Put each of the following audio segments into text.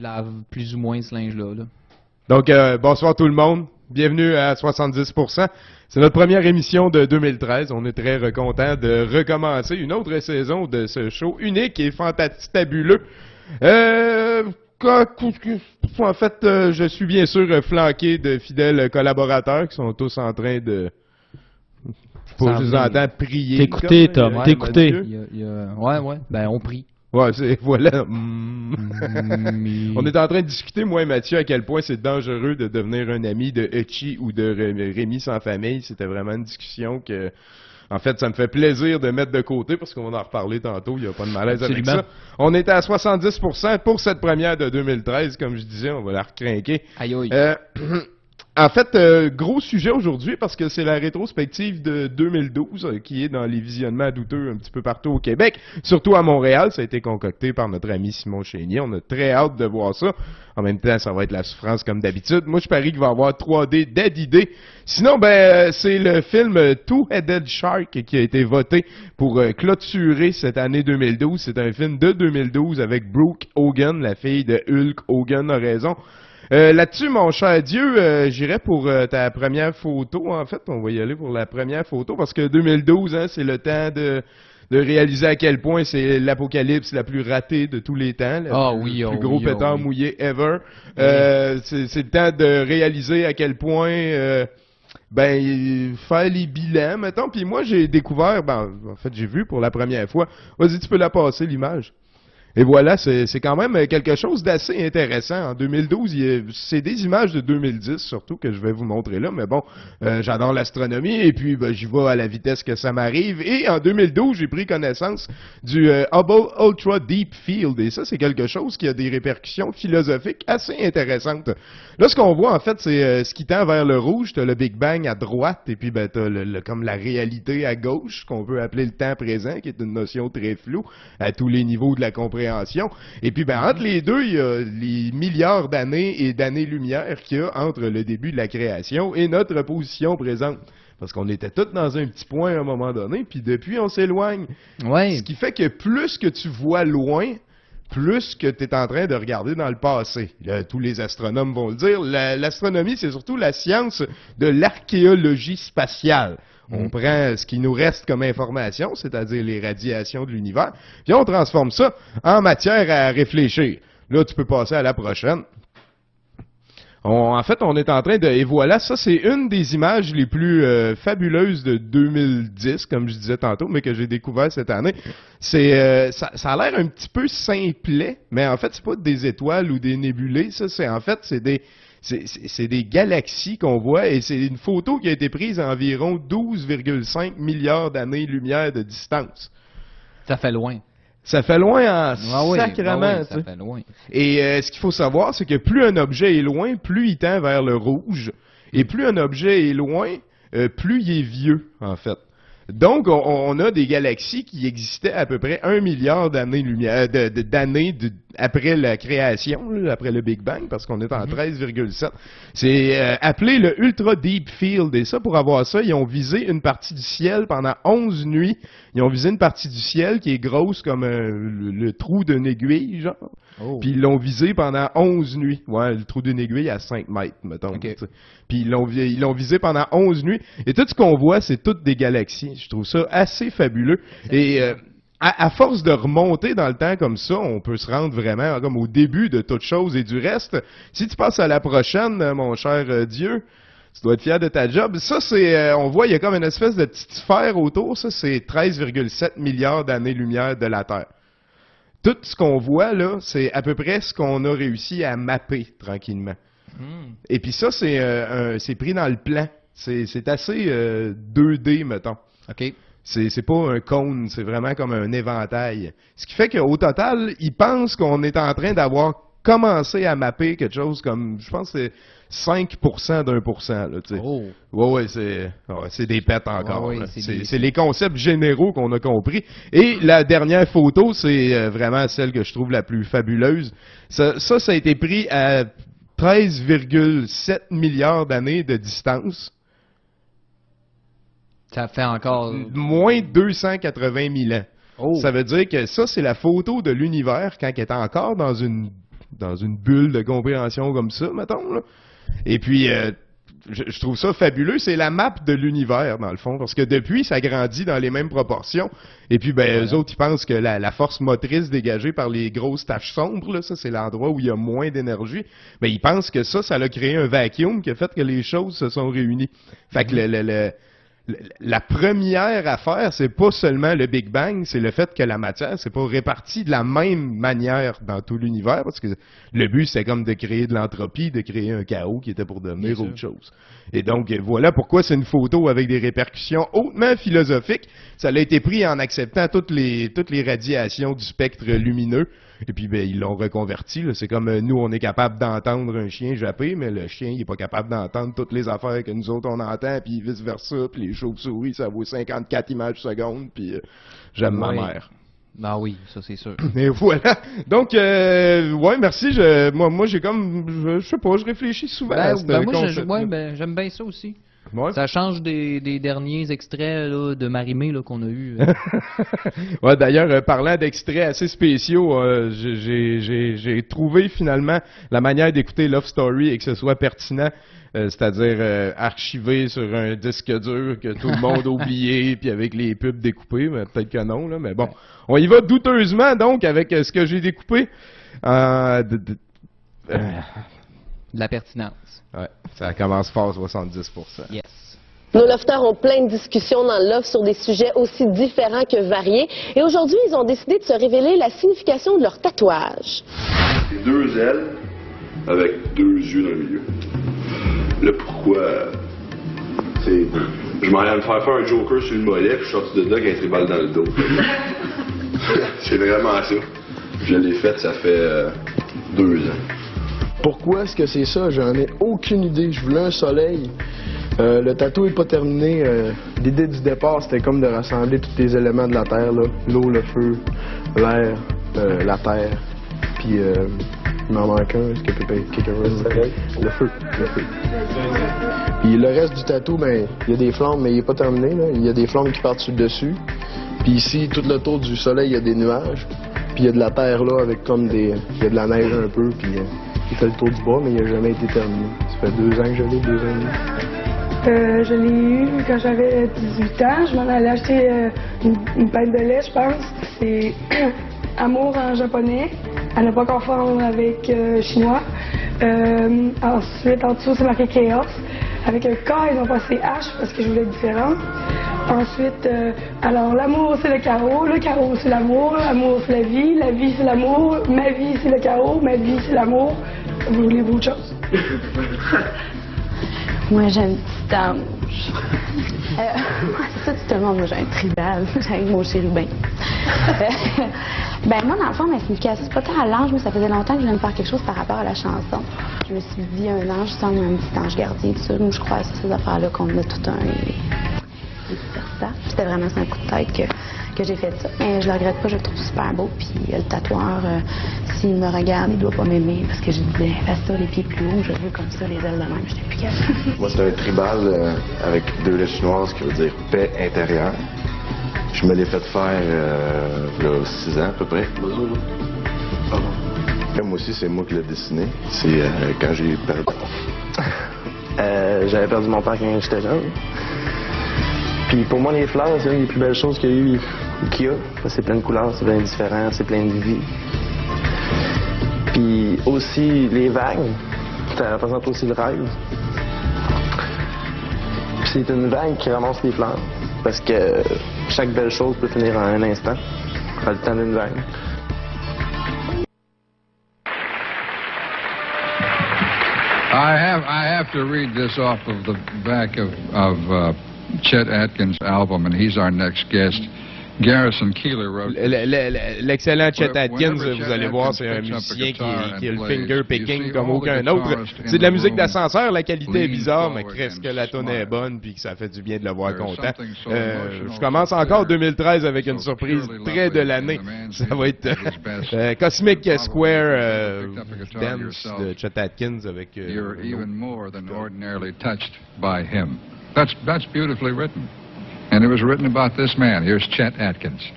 je lave plus ou moins ce linge-là. Donc, euh, bonsoir tout le monde. Bienvenue à 70%. C'est notre première émission de 2013. On est très content de recommencer une autre saison de ce show unique et fantastabuleux. Euh, en fait, euh, je suis bien sûr flanqué de fidèles collaborateurs qui sont tous en train de... je vous entends prier. T'écouter, Tom, t'écouter. Ouais, ouais, ben on prie. Ouais, c'est, voilà. Mm. On est en train de discuter, moi et Mathieu, à quel point c'est dangereux de devenir un ami de Echi ou de Rémi sans famille. C'était vraiment une discussion que, en fait, ça me fait plaisir de mettre de côté parce qu'on va en reparler tantôt. Il n'y a pas de malaise avec ça. On était à 70% pour cette première de 2013. Comme je disais, on va la recrinquer. Aïe, aïe. Euh, En fait, euh, gros sujet aujourd'hui parce que c'est la rétrospective de 2012 euh, qui est dans les visionnements douteux un petit peu partout au Québec, surtout à Montréal. Ça a été concocté par notre ami Simon Chénier. On a très hâte de voir ça. En même temps, ça va être la souffrance comme d'habitude. Moi, je parie qu'il va y avoir 3D Dead Sinon, ben, euh, c'est le film Two-Headed Shark qui a été voté pour clôturer cette année 2012. C'est un film de 2012 avec Brooke Hogan, la fille de Hulk Hogan a raison. Euh, là-dessus, mon cher Dieu, euh, j'irai pour euh, ta première photo. En fait, on va y aller pour la première photo parce que 2012, hein, c'est le temps de, de réaliser à quel point c'est l'apocalypse la plus ratée de tous les temps. Le ah, plus, oui, plus oh gros oui, oh pétard oui. mouillé ever. c'est le temps de réaliser à quel point ben faire les bilans, mettons. Puis moi, j'ai découvert, ben, en fait, j'ai vu pour la première fois. Vas-y, tu peux la passer, l'image. Et voilà, c'est quand même quelque chose d'assez intéressant. En 2012, c'est des images de 2010 surtout que je vais vous montrer là, mais bon, euh, j'adore l'astronomie et puis ben, j'y vais à la vitesse que ça m'arrive. Et en 2012, j'ai pris connaissance du euh, Hubble Ultra Deep Field et ça, c'est quelque chose qui a des répercussions philosophiques assez intéressantes. Là, ce qu'on voit en fait, c'est euh, ce qui tend vers le rouge, t'as le Big Bang à droite et puis ben t'as le, comme la réalité à gauche, qu'on peut appeler le temps présent, qui est une notion très floue à tous les niveaux de la compréhension et puis, ben, entre les deux, il y a les milliards d'années et d'années-lumière qu'il y a entre le début de la création et notre position présente. Parce qu'on était tous dans un petit point à un moment donné, puis depuis, on s'éloigne. Ouais. Ce qui fait que plus que tu vois loin, plus que tu es en train de regarder dans le passé. Là, tous les astronomes vont le dire. L'astronomie, c'est surtout la science de l'archéologie spatiale. On Mm. prend ce qui nous reste comme information, c'est-à-dire les radiations de l'univers, puis on transforme ça en matière à réfléchir. Là, tu peux passer à la prochaine. On- en fait, on est en train de... Et voilà, ça, c'est une des images les plus euh, fabuleuses de 2010, comme je disais tantôt, mais que j'ai découvert cette année. C'est, euh, ça, ça a l'air un petit peu simplet, mais en fait, c'est pas des étoiles ou des nébulées. Ça, c'est en fait, c'est des... C'est des galaxies qu'on voit et c'est une photo qui a été prise à environ 12,5 milliards d'années-lumière de distance. Ça fait loin. Ça fait loin en Ah oui, sacrement, ah oui, ça fait loin. Et euh, ce qu'il faut savoir, c'est que plus un objet est loin, plus il tend vers le rouge. Et plus un objet est loin, euh, plus il est vieux, en fait. Donc, on, on a des galaxies qui existaient à peu près un milliard d'années-lumière, d'années de- après la création, là, après le Big Bang, parce qu'on est en 13,7. C'est euh, appelé le Ultra Deep Field. Et ça, pour avoir ça, ils ont visé une partie du ciel pendant 11 nuits. Ils ont visé une partie du ciel qui est grosse comme euh, le, le trou d'une aiguille, genre. Oh. Puis ils l'ont visé pendant 11 nuits. Ouais, le trou d'une aiguille à 5 mètres, mettons. Ok. tu sais. Puis ils l'ont ils l'ont visé pendant 11 nuits. Et tout ce qu'on voit, c'est toutes des galaxies. Je trouve ça assez fabuleux. Et euh, à, force de remonter dans le temps comme ça, on peut se rendre vraiment comme au début de toute chose et du reste. Si tu passes à la prochaine, mon cher euh, Dieu, tu dois être fier de ta job. Ça, c'est, euh, on voit, il y a comme une espèce de petite sphère autour. Ça, c'est 13,7 milliards d'années-lumière de la Terre. Tout ce qu'on voit là, c'est à peu près ce qu'on a réussi à mapper tranquillement. Hmm. Et puis ça, c'est, euh, c'est pris dans le plan. C'est, c'est assez 2D, mettons. OK. C'est pas un cône, c'est vraiment comme un éventail. Ce qui fait qu'au total, ils pensent qu'on est en train d'avoir commencé à mapper quelque chose comme, je pense, c'est 5% d'un pour cent. Oh. Ouais, ouais, c'est c'est des pets encore. c'est les concepts généraux qu'on a compris. Et la dernière photo, c'est euh, vraiment celle que je trouve la plus fabuleuse. Ça, ça, ça a été pris à 13,7 milliards d'années de distance. Ça fait encore... Moins 280 000 ans. Oh. Ça veut dire que ça, c'est la photo de l'univers quand il est encore dans une dans une bulle de compréhension comme ça, mettons. Là. Et puis, euh, je, trouve ça fabuleux. C'est la map de l'univers, dans le fond, parce que depuis, ça grandit dans les mêmes proportions. Et puis, ben, eux autres, ils pensent que la, force motrice dégagée par les grosses taches sombres, là, ça, c'est l'endroit où il y a moins d'énergie. Mais ben, ils pensent que ça, ça a créé un vacuum qui a fait que les choses se sont réunies. Fait que mm-hmm. le, le la première affaire, c'est pas seulement le Big Bang, c'est le fait que la matière, c'est pas répartie de la même manière dans tout l'univers, parce que le but, c'est comme de créer de l'entropie, de créer un chaos qui était pour devenir autre chose. Et donc, voilà pourquoi c'est une photo avec des répercussions hautement philosophiques. Ça a été pris en acceptant toutes les, toutes les radiations du spectre lumineux. Et puis, ben, ils l'ont reconverti. C'est comme euh, nous, on est capable d'entendre un chien japper, mais le chien, il est pas capable d'entendre toutes les affaires que nous autres, on entend, puis vice-versa. Puis les chauves-souris, ça vaut 54 images secondes, puis euh, j'aime ma mère. Ah oui, ça c'est sûr. Mais voilà. Donc, euh, ouais, merci. Je, moi, moi j'ai comme, je, sais pas, je réfléchis souvent ben, à ben, moi, ben, j'aime bien ça aussi. Ça change des, derniers extraits de Marimé qu'on a eu. Euh. ouais, d'ailleurs, euh, parlant d'extraits assez spéciaux, euh, j'ai trouvé finalement la manière d'écouter Love Story et que ce soit pertinent. c'est-à-dire archivé sur un disque dur que tout le monde a oublié, puis avec les pubs découpées, peut-être que non, là, mais bon. On y va douteusement, donc, avec ce que j'ai découpé. de, la pertinence. Ouais, ça commence fort, 70% Yes. Nos lofters ont plein de discussions dans le loft sur des sujets aussi différents que variés. Et aujourd'hui, ils ont décidé de se révéler la signification de leur tatouage. C'est deux ailes avec deux yeux dans le milieu. Le pourquoi, c'est... Je m'en allais me faire faire un joker sur le mollet, puis je suis sorti de là avec un tribal dans le dos. c'est vraiment ça. Je l'ai fait, ça fait euh, deux ans. Pourquoi est-ce que c'est ça? J'en ai aucune idée. Je voulais un soleil. Euh, le tatou est pas terminé. Euh, l'idée du départ, c'était comme de rassembler tous les éléments de la Terre. L'eau, le feu, l'air, euh, la Terre. Puis, il m'en manque un. Est-ce que quelqu'un Le feu. Le feu. Puis le reste du tatou, ben, il y a des flammes, mais il est pas terminé. Il y a des flammes qui partent sur le dessus. Puis ici, tout le tour du soleil, il y a des nuages. Puis il y a de la terre là, avec comme des... Il y a de la neige un peu, puis il fait le tour du bois, mais il n'a jamais été terminé. Ça fait deux ans que je l'ai, deux ans euh, je l'ai eu quand j'avais 18 ans. Je m'en allais acheter euh, une, une de lait, je pense. C'est Amour en japonais, à ne pas confondre avec euh, chinois. Ensuite, en dessous, c'est marqué Chaos. Avec un K, ils ont passé H parce que je voulais être différente. Ensuite, alors l'amour c'est le carreau, le carreau c'est l'amour, l'amour c'est la vie, la vie c'est l'amour, ma vie c'est le carreau, ma vie c'est l'amour. Vous voulez autre chose? moi j'ai une petite ange. Euh, ça monde, moi j'ai un tribal, j'ai mon chérubin. ben moi dans le fond, ma signification, c'est pas tant à l'ange, mais ça faisait longtemps que je voulais me faire quelque chose par rapport à la chanson. Je me suis dit un ange, c'est un petit ange gardien, tout ça. Moi je crois à ces affaires-là qu'on a tout un c'était vraiment un coup de tête que, j'ai fait ça. Mais je le regrette pas, je le trouve super beau. Puis euh, le tatoueur, euh, s'il me regarde, il doit pas m'aimer parce que j'ai dit, ben, fais ça les pieds plus hauts, je veux comme ça, les ailes de même. J'étais plus capable. Moi, c'est un tribal euh, avec deux lettres chinoises qui veut dire paix intérieure. Je me l'ai fait faire il y a six ans à peu près. Moi aussi, c'est moi qui l'ai dessiné. C'est quand j'ai perdu. J'avais perdu mon père quand j'étais jeune. Puis pour moi, les fleurs, c'est une des plus belles choses qu'il y a eu C'est plein de couleurs, c'est plein de différents, c'est plein de vie. Puis aussi les vagues, ça représente aussi le rêve. C'est une vague qui ramasse les fleurs, parce que chaque belle chose peut finir en un instant, en le temps d'une vague. I have I have to read this off of the back of of uh, Chet Atkins' album, and he's our next guest. Garrison Keeler wrote. L'excellent Chet Atkins, vous allez voir, c'est un musicien qui, qui a le finger picking comme aucun autre. C'est de la musique d'ascenseur, la qualité est bizarre, mais qu'est-ce que la tonne est bonne, puis que ça fait du bien de le voir content. Euh, je commence encore 2013 avec une surprise très de l'année. Ça va être euh, Cosmic Square euh, Dance de Chet Atkins avec. Euh. That's that's beautifully written. And it was written about this man. Here's Chet Atkins.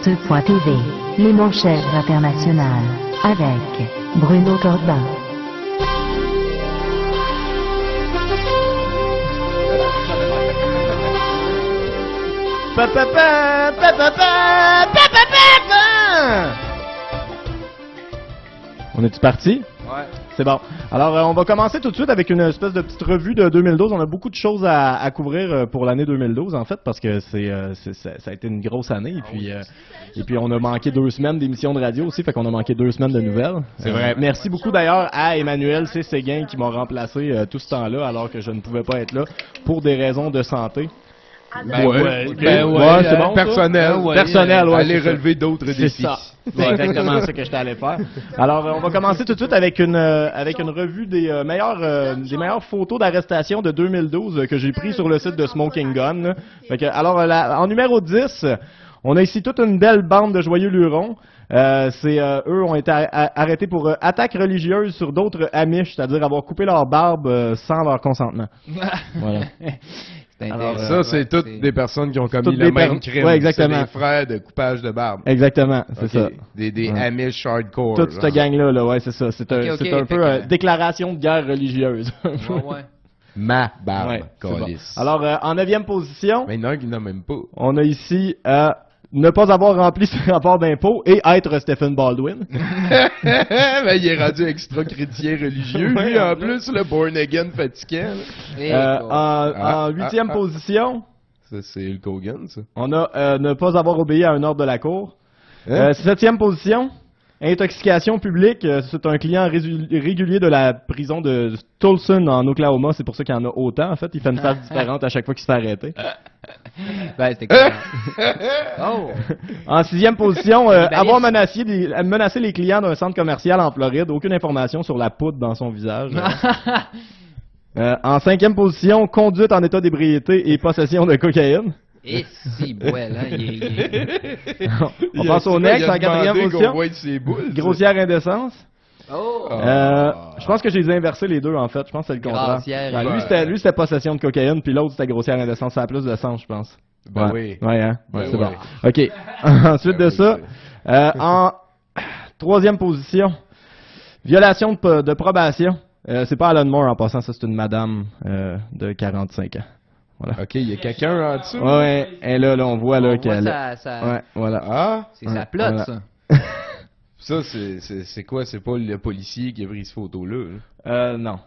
douteux.tv, les manchettes internationales, avec Bruno Corbin. On est-tu parti? C'est bon. Alors, euh, on va commencer tout de suite avec une espèce de petite revue de 2012. On a beaucoup de choses à, à couvrir euh, pour l'année 2012, en fait, parce que c'est, euh, ça, ça a été une grosse année. Et puis, euh, et puis on a manqué deux semaines d'émissions de radio aussi, fait qu'on a manqué deux semaines de nouvelles. C'est vrai. Merci beaucoup d'ailleurs à Emmanuel C. Séguin qui m'a remplacé tout ce temps-là, alors que je ne pouvais pas être là pour des raisons de santé. Ben ouais, ok. ben ouais, Ouais, c'est bon. ça? personnel. Ouais, personnel, ouais. Aller c'est ça. relever d'autres C'est défis. ça. C'est exactement ça que j'étais allé faire. Alors, euh, on va commencer tout de suite avec une euh, avec une revue des euh, meilleures euh, des meilleures photos d'arrestation de 2012 euh, que j'ai pris sur le site de Smoking Gun. là. Fait que, alors, la- en numéro 10, on a ici toute une belle bande de joyeux lurons. Euh, c'est euh, eux ont été arrêtés pour euh, attaque religieuse sur d'autres Amish, c'est-à-dire avoir coupé leur barbe euh, sans leur consentement. Voilà. C'est Alors. Ça, c'est toutes des personnes qui ont commis le des même crime. Ouais, exactement. C'est des frères de coupage de barbe. Exactement, c'est ça. Des, des Ouais. Amish hardcore. Toute cette gang-là, là, ouais, c'est ça. C'est un, c'est un peu que- euh, déclaration de guerre religieuse. Ouais, ouais. Ma barbe. Alors, euh, en neuvième position, Mais il y en a qui n'en même pas. on a ici euh, ne pas avoir rempli ses rapports d'impôt et être Stephen Baldwin. ben, il est rendu extra-chrétien religieux, Ouais, lui, en plus, le born again fatiguant. là. Et Euh, quoi. en Ah, en huitième ah, ah. position, c'est Hulk Hogan, ça. on a euh, ne pas avoir obéi à un ordre de la cour. Hein? Euh, septième position, intoxication publique. C'est un client régulier de la prison de Tulsa en Oklahoma. C'est pour ça qu'il y en a autant. En fait, il fait une face différente à chaque fois qu'il se fait arrêter. Ben, c'était. Oh! En sixième position, euh, avoir menacé, les- menacé les clients d'un centre commercial en Floride. Aucune information sur la poudre dans son visage. Euh, en cinquième position, conduite en état d'ébriété et possession de cocaïne. Et si, ouais, là, il est- il est... On Il passe a- au next, en quatrième position. boules. Grossière indécence. Oh! Euh, je pense que j'ai inversé les deux en fait. Je pense que c'est le contraire. Ouais. lui c'était lui c'était possession de cocaïne puis l'autre c'était grossière indécence. Ça a plus de sens je pense. Ben ouais. oui. Ouais hein? Ben c'est oui. bon. Ok. Ensuite Ben de oui, ça, euh, en troisième position, violation de, p- de probation. Euh, c'est pas Alan Moore en passant, ça c'est une madame euh, de 45 ans. Voilà. Ok, il y a quelqu'un en dessous? Ouais, ouais. Et là, là, on voit là On voit qu'elle. ça, ça... Ouais, voilà. Ah, C'est Ouais, sa voilà. ça. ça, c'est- c'est c'est quoi? C'est pas le policier qui a pris cette photo-là. là? Euh, non.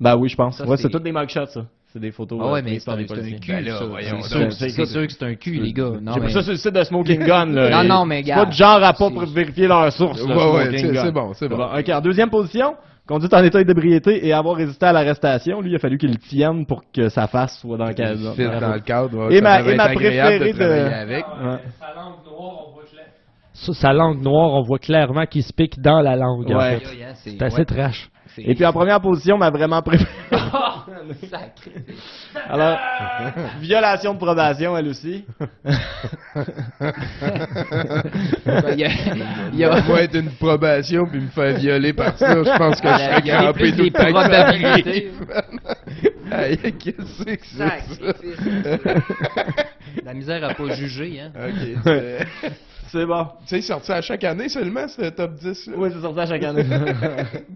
Ben oui, je pense. Ça, ouais, c'est- c'est toutes des mugshots, ça. C'est des photos. Ah euh, ouais, mais prises c'est un, c'est cul, Ben C'est sûr, c'est- c'est que c'est un cul, les gars. Non, J'ai mais... ça sur le site de Smoking Gun. Là. Non, non, mais C'est regarde. pas de genre à pas C'est- pour vérifier leur source. là, Ouais, ouais, c'est- c'est bon, c'est bon. Ok, en deuxième position, conduite en état d'ébriété et avoir résisté à l'arrestation. Lui, il a fallu qu'il le tienne pour que sa face soit dans le cadre. Dans le cadre. ouais, Et ma- et ma préférée de. Sur sa langue noire, on voit clairement qu'il se pique dans la langue. en Ouais. fait. Aïe, aïe, c'est- assez ouais. trash. Et puis en première position, ma vraiment préférée. Sacré. Alors, violation de probation, elle aussi. Il y a- il y a- Moi, être une probation puis me faire violer par ça, je pense que je serais Il y a crampé tout le des temps que ça qu'est-ce que c'est ça? Sacrifice. La misère a pas jugé, hein. Ok, c'est- bon. Tu sais, il sorti à chaque année seulement, ce top 10 là. Oui, c'est sorti à chaque année.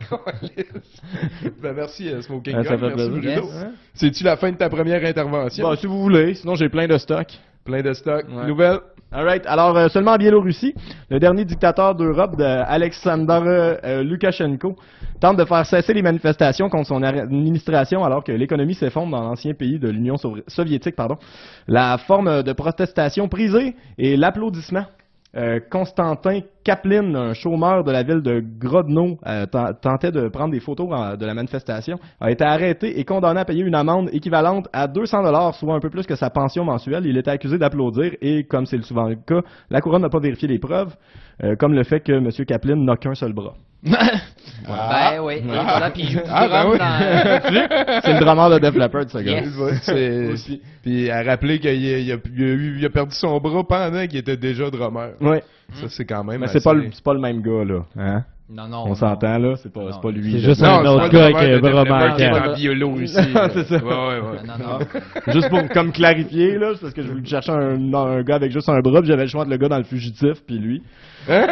ben merci euh, Smoking Ah, ça fait merci plaisir. Bruno. Yes. C'est-tu la fin de ta première intervention? bon, si vous voulez, sinon j'ai plein de stocks. Plein de stock. Ouais. Nouvelle? Alright, alors euh, seulement en Biélorussie, le dernier dictateur d'Europe, de Alexander euh, Loukachenko, tente de faire cesser les manifestations contre son administration alors que l'économie s'effondre dans l'ancien pays de l'Union soviétique. Pardon. La forme de protestation prisée est l'applaudissement. Euh, Constantin Kaplin, un chômeur de la ville de Grodno, euh, ten- tentait de prendre des photos en- de la manifestation, a été arrêté et condamné à payer une amende équivalente à 200 dollars, soit un peu plus que sa pension mensuelle. Il était accusé d'applaudir et, comme c'est souvent le cas, la couronne n'a pas vérifié les preuves, euh, comme le fait que M. Kaplin n'a qu'un seul bras. Ben oui. Et voilà, puis il joue du Ah, ben drum oui. dans... C'est le drummer de Def Leppard, ce gars. Yes. Ouais, c'est- Puis à rappeler qu'il a, il a- il a eu- il a perdu son bras pendant qu'il était déjà drummer. Oui, Ça, c'est quand même. mais c'est pas, le- c'est pas le même gars, là. Hein? Non, non. On s'entend là, c'est pas, c'est pas lui. C'est juste Non, un autre gars qui est vraiment qui est en violo aussi. C'est ça. Ouais, ouais, ouais. Non, non. juste pour comme clarifier là, c'est parce que je voulais chercher un, un gars avec juste un bras, puis j'avais le choix entre le gars dans le fugitif puis lui. Hein?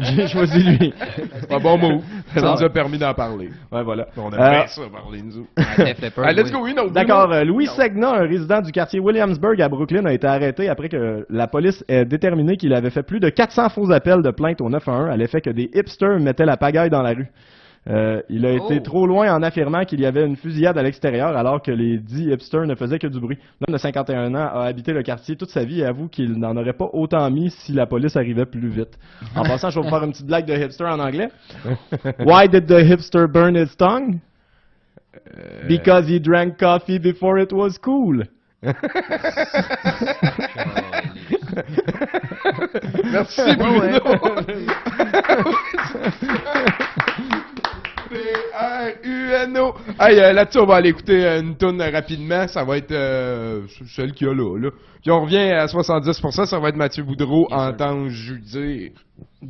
J'ai- choisi lui. Un bon mot. Ça Non. nous a permis d'en parler. Ouais, voilà. On aime Euh, bien ça, parler, nous Ah, let's go, une autre. D'accord, euh, Louis Segna, un résident du quartier Williamsburg à Brooklyn, a été arrêté après que la police ait déterminé qu'il avait fait plus de 400 faux appels de plainte au 911 à l'effet que des hipsters mettaient la pagaille dans la rue. Euh, il a été Oh. trop loin en affirmant qu'il y avait une fusillade à l'extérieur alors que les dix hipsters ne faisaient que du bruit. L'homme de 51 ans a habité le quartier toute sa vie et avoue qu'il n'en aurait pas autant mis si la police arrivait plus vite. En passant, je vais vous faire une petite blague de hipster en anglais. Why did the hipster burn his tongue? Because he drank coffee before it was cool. Merci, Bruno. P-R-U-N-O. Hey, euh, là-dessus, on va aller écouter euh, une tune rapidement. Ça va être euh, celle qu'il y a là, là. Puis on revient à 70%. Ça va être Mathieu Boudreau, Entends-je dire. Puis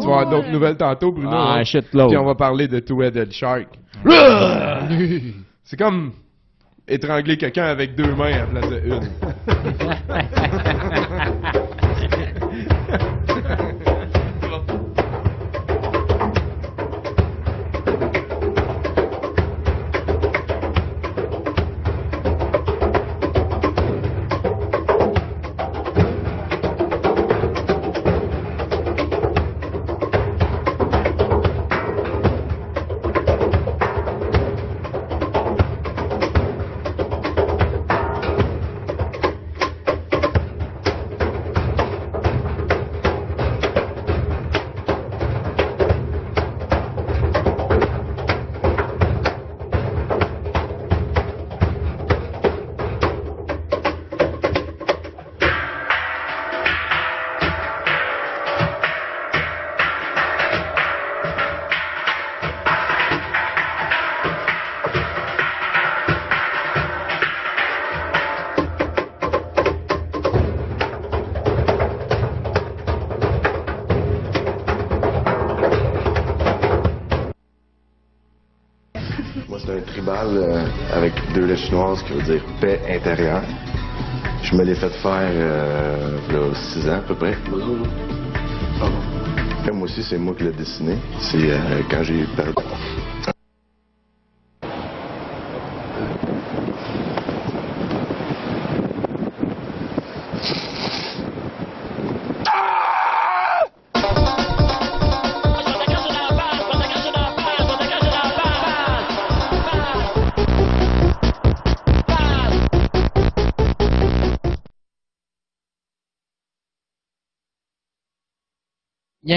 tu vas avoir d'autres nouvelles tantôt, Bruno. Ah, hein? shitload. Puis on va parler de Two-Headed Shark. C'est comme étrangler quelqu'un avec deux mains à la place de une. c'est moi qui l'ai dessiné. C'est euh, quand j'ai perdu.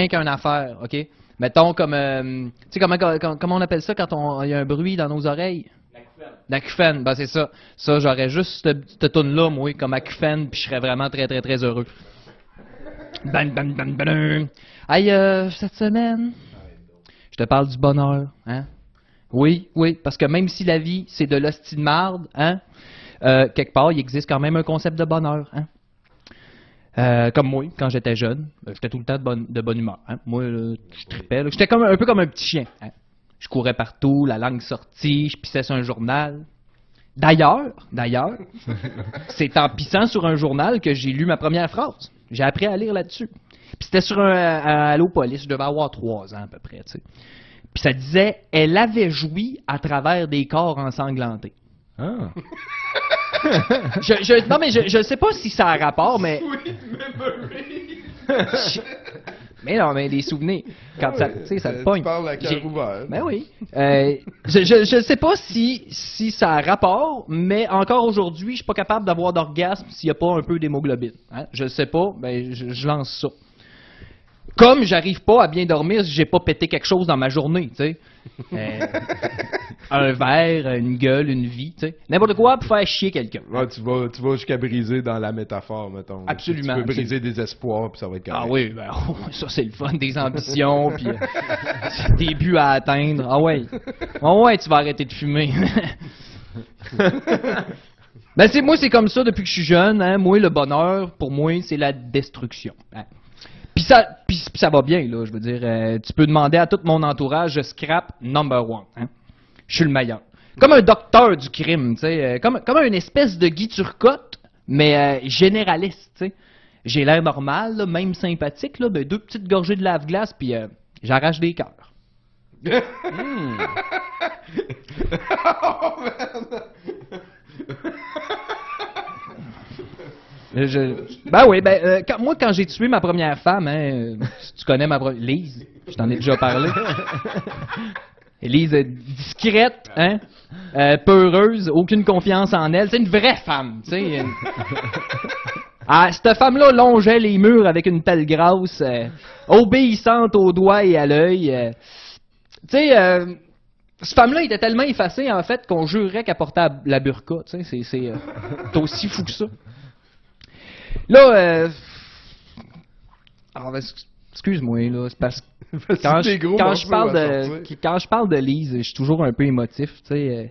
Rien qu'une affaire, OK? Mettons comme... euh, tu sais, comment, comment, comment on appelle ça quand il y a un bruit dans nos oreilles? L'acouphène, ben c'est ça. Ça, j'aurais juste cette, cette toune-là, moi, comme acouphène, puis je serais vraiment très, très, très heureux. Ban, ban, ban, ban. Hey, euh, cette semaine, je te parle du bonheur, hein? Oui, oui, parce que même si la vie, c'est de l'hostie de marde, hein? euh, quelque part, il existe quand même un concept de bonheur, hein? Euh, comme moi, quand j'étais jeune, euh, j'étais tout le temps de bonne, de bonne humeur. hein. Moi, là, je tripais. J'étais comme, un peu comme un petit chien. hein. Je courais partout, la langue sortie, je pissais sur un journal. D'ailleurs, d'ailleurs, c'est en pissant sur un journal que j'ai lu ma première phrase. J'ai appris à lire là-dessus. Puis c'était sur un, un Allo Police, je devais avoir trois ans à peu près, tu sais. Puis ça disait, elle avait joui à travers des corps ensanglantés. Ah. Je, je- non, mais je, je sais pas si ça a rapport, mais. Je- mais non, mais des souvenirs. Quand ça, tu sais, ça te Tu pogne. parles à cœur J'ai- ouvert. Ben oui. Euh, je, je, je sais pas si, si ça a rapport, mais encore aujourd'hui, je suis pas capable d'avoir d'orgasme s'il y a pas un peu d'hémoglobine. Hein? Je sais pas, ben je, je lance ça. Comme j'arrive pas à bien dormir si j'ai pas pété quelque chose dans ma journée, tu sais. Euh, un verre, une gueule, une vie, tu sais. N'importe quoi pour faire chier quelqu'un. Ouais, tu vas, tu vas jusqu'à briser dans la métaphore, mettons. Absolument, Tu peux briser des espoirs, puis ça va être correct. Ah oui, ben, oh, ça c'est le fun, des ambitions, puis euh, des buts à atteindre. Ah ouais. Ah ouais, tu vas arrêter de fumer. ben c'est moi c'est comme ça depuis que je suis jeune. Hein. Moi le bonheur, pour moi c'est la destruction. hein. Puis ça, puis ça va bien, là. Je veux dire, euh, tu peux demander à tout mon entourage, je scrap number one. Hein? Je suis le meilleur. Comme un docteur du crime, tu sais. euh, comme, comme une espèce de Guy Turcotte, mais euh, généraliste, tu sais. J'ai l'air normal, là, même sympathique, là, ben, deux petites gorgées de lave-glace, puis euh, j'arrache des cœurs. oh, man. Euh, je- Ben oui, ben, euh, quand- moi, quand j'ai tué ma première femme, hein, euh, si tu connais ma première... Lise, je t'en ai déjà parlé. Lise est discrète, hein, euh, peureuse, aucune confiance en elle. C'est une vraie femme, tu sais. une- Ah, cette femme-là longeait les murs avec une telle grâce, euh, obéissante aux doigts et à l'œil. euh. Tu sais, euh, cette femme-là était tellement effacée, en fait, qu'on jurerait qu'elle portait la- burqa, tu sais. C'est aussi fou que ça. Là, euh... alors, excuse-moi, là, c'est parce que quand, je, quand, parle de, quand je parle de Lise, je suis toujours un peu émotif, tu sais. euh,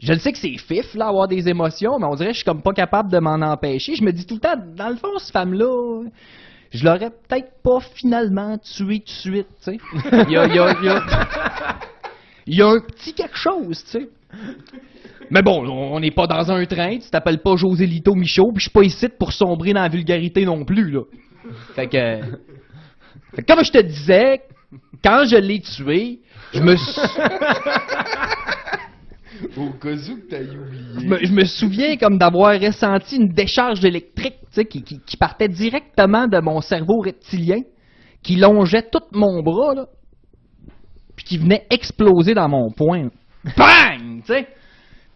je le sais que c'est fif, là, avoir des émotions, mais on dirait que je suis comme pas capable de m'en empêcher. Je me dis tout le temps, dans le fond, cette femme-là, je l'aurais peut-être pas finalement tué tout de suite, tu sais. Il y a, il y a- il y a- il y a un petit quelque chose, tu sais. Mais bon, on n'est pas dans un train, tu t'appelles pas José Lito Michaud, puis je suis pas ici pour sombrer dans la vulgarité non plus, là. Fait que... fait que comme je te disais, quand je l'ai tué, je me suis... Au cas où que t'as oublié. Je me, je me souviens comme d'avoir ressenti une décharge électrique tu sais, qui, qui- qui partait directement de mon cerveau reptilien, qui longeait tout mon bras, là, puis qui venait exploser dans mon poing. Bang! Tu sais?